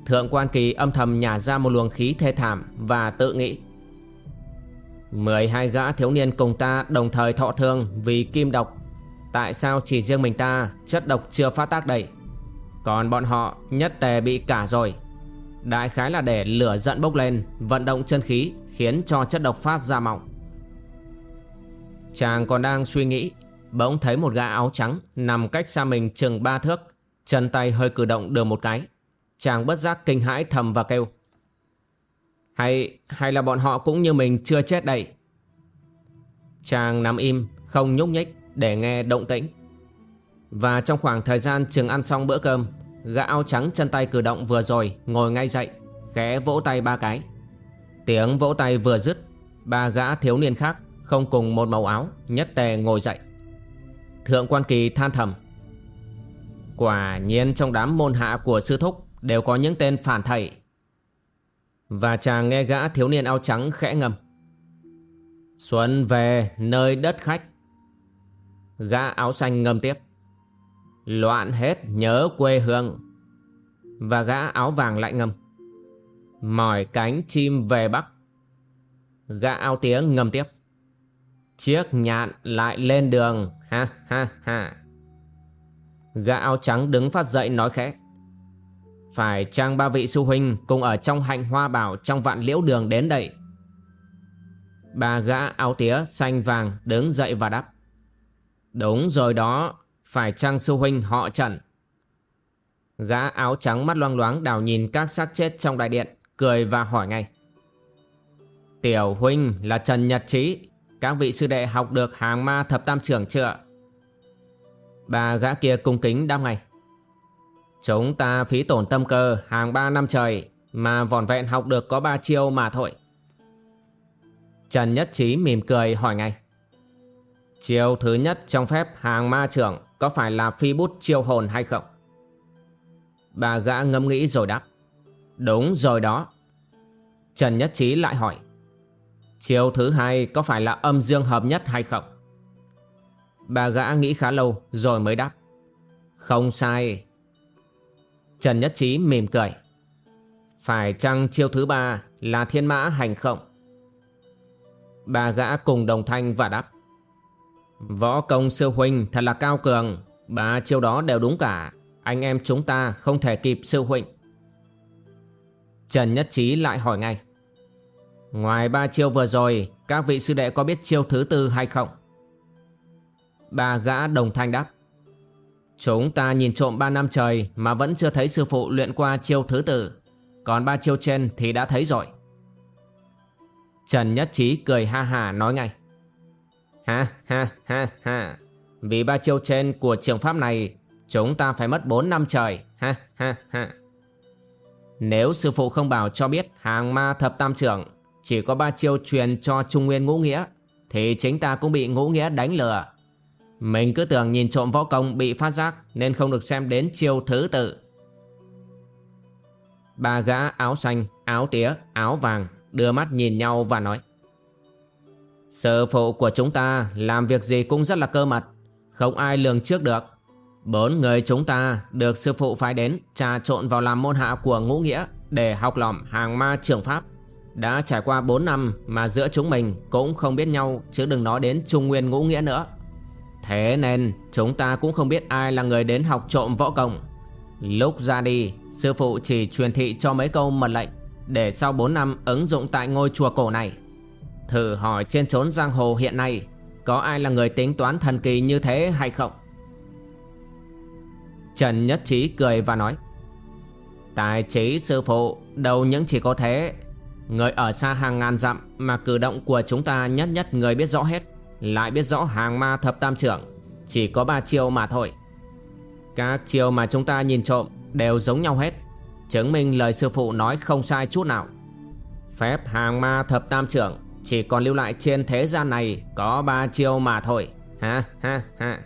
Thượng quan kỳ âm thầm nhả ra một luồng khí thê thảm Và tự nghĩ. 12 gã thiếu niên cùng ta đồng thời thọ thương vì kim độc Tại sao chỉ riêng mình ta, chất độc chưa phát tác đầy? Còn bọn họ, nhất tề bị cả rồi. Đại khái là để lửa giận bốc lên, Vận động chân khí, Khiến cho chất độc phát ra mỏng. Chàng còn đang suy nghĩ, Bỗng thấy một gã áo trắng Nằm cách xa mình chừng ba thước, Chân tay hơi cử động được một cái. Chàng bất giác kinh hãi thầm và kêu, Hay hay là bọn họ cũng như mình chưa chết đây? Chàng nằm im, Không nhúc nhích để nghe động tĩnh. Và trong khoảng thời gian trường ăn xong bữa cơm, Gã áo trắng chân tay cử động vừa rồi Ngồi ngay dậy, Khẽ vỗ tay ba cái. Tiếng vỗ tay vừa dứt, Ba gã thiếu niên khác Không cùng một màu áo, Nhất tề ngồi dậy. Thượng quan kỳ than thầm, Quả nhiên trong đám môn hạ của sư thúc Đều có những tên phản thầy. Và chàng nghe gã thiếu niên áo trắng khẽ ngầm, Xuân về nơi đất khách Gã áo xanh ngâm tiếp. Loạn hết nhớ quê hương. Và gã áo vàng lại ngâm. Mỏi cánh chim về Bắc. Gã áo tía ngâm tiếp. Chiếc nhạn lại lên đường. Ha ha ha. Gã áo trắng đứng phát dậy nói khẽ. Phải trang ba vị sư huynh Cùng ở trong hạnh hoa bảo Trong vạn liễu đường đến đây? Ba gã áo tía xanh vàng đứng dậy và đáp. Đúng rồi đó, Phải chăng sư huynh họ Trần? Gã áo trắng mắt loang loáng đào nhìn các xác chết trong đại điện, Cười và hỏi ngay. Tiểu huynh là Trần Nhật Trí Các vị sư đệ học được hàng ma thập tam trưởng chưa? Bà gã kia cung kính đáp ngay. Chúng ta phí tổn tâm cơ hàng ba năm trời Mà vòn vẹn học được có ba chiêu mà thôi. Trần Nhất Trí mỉm cười hỏi ngay. Chiêu thứ nhất trong phép hàng ma trưởng có phải là phi bút chiêu hồn hay không? Bà gã ngẫm nghĩ rồi đáp. Đúng rồi đó. Trần Nhất Trí lại hỏi. Chiêu thứ hai có phải là âm dương hợp nhất hay không? Bà gã nghĩ khá lâu rồi mới đáp. Không sai. Trần Nhất Trí mỉm cười. Phải chăng chiêu thứ ba là thiên mã hành không? Bà gã cùng đồng thanh và đáp. Võ công sư huynh thật là cao cường. Ba chiêu đó đều đúng cả. Anh em chúng ta không thể kịp sư huynh. Trần Nhất Trí lại hỏi ngay. Ngoài ba chiêu vừa rồi, Các vị sư đệ có biết chiêu thứ tư hay không? Ba gã đồng thanh đáp. Chúng ta nhìn trộm ba năm trời Mà vẫn chưa thấy sư phụ luyện qua chiêu thứ tư. Còn ba chiêu trên thì đã thấy rồi. Trần Nhất Trí cười ha hà nói ngay. Ha ha ha ha. Vì ba chiêu trên của trường pháp này Chúng ta phải mất 4 năm trời. Ha ha ha. Nếu sư phụ không bảo cho biết Hàng ma thập tam trưởng Chỉ có ba chiêu truyền cho Trung Nguyên ngũ nghĩa Thì chính ta cũng bị ngũ nghĩa đánh lừa. Mình cứ tưởng nhìn trộm võ công bị phát giác Nên không được xem đến chiêu thứ tự. Ba gã áo xanh, áo tía, áo vàng Đưa mắt nhìn nhau và nói Sư phụ của chúng ta làm việc gì cũng rất là cơ mật, Không ai lường trước được. Bốn người chúng ta được sư phụ phái đến trà trộn vào làm môn hạ của ngũ nghĩa Để học lỏm hàng ma trường pháp. Đã trải qua 4 năm mà giữa chúng mình cũng không biết nhau, Chứ đừng nói đến trung nguyên ngũ nghĩa nữa. Thế nên chúng ta cũng không biết ai là người đến học trộm võ công. Lúc ra đi, Sư phụ chỉ truyền thị cho mấy câu mật lệnh Để sau 4 năm ứng dụng tại ngôi chùa cổ này. Thử hỏi trên trốn giang hồ hiện nay, Có ai là người tính toán thần kỳ như thế hay không? Trần Nhất Trí cười và nói, Tài trí sư phụ Đâu những chỉ có thế. Người ở xa hàng ngàn dặm Mà cử động của chúng ta nhất nhất người biết rõ hết, Lại biết rõ hàng ma thập tam trưởng, Chỉ có ba chiêu mà thôi. Các chiêu mà chúng ta nhìn trộm Đều giống nhau hết, Chứng minh lời sư phụ nói không sai chút nào. Phép hàng ma thập tam trưởng chỉ còn lưu lại trên thế gian này Có ba chiêu mà thôi. Ha ha ha.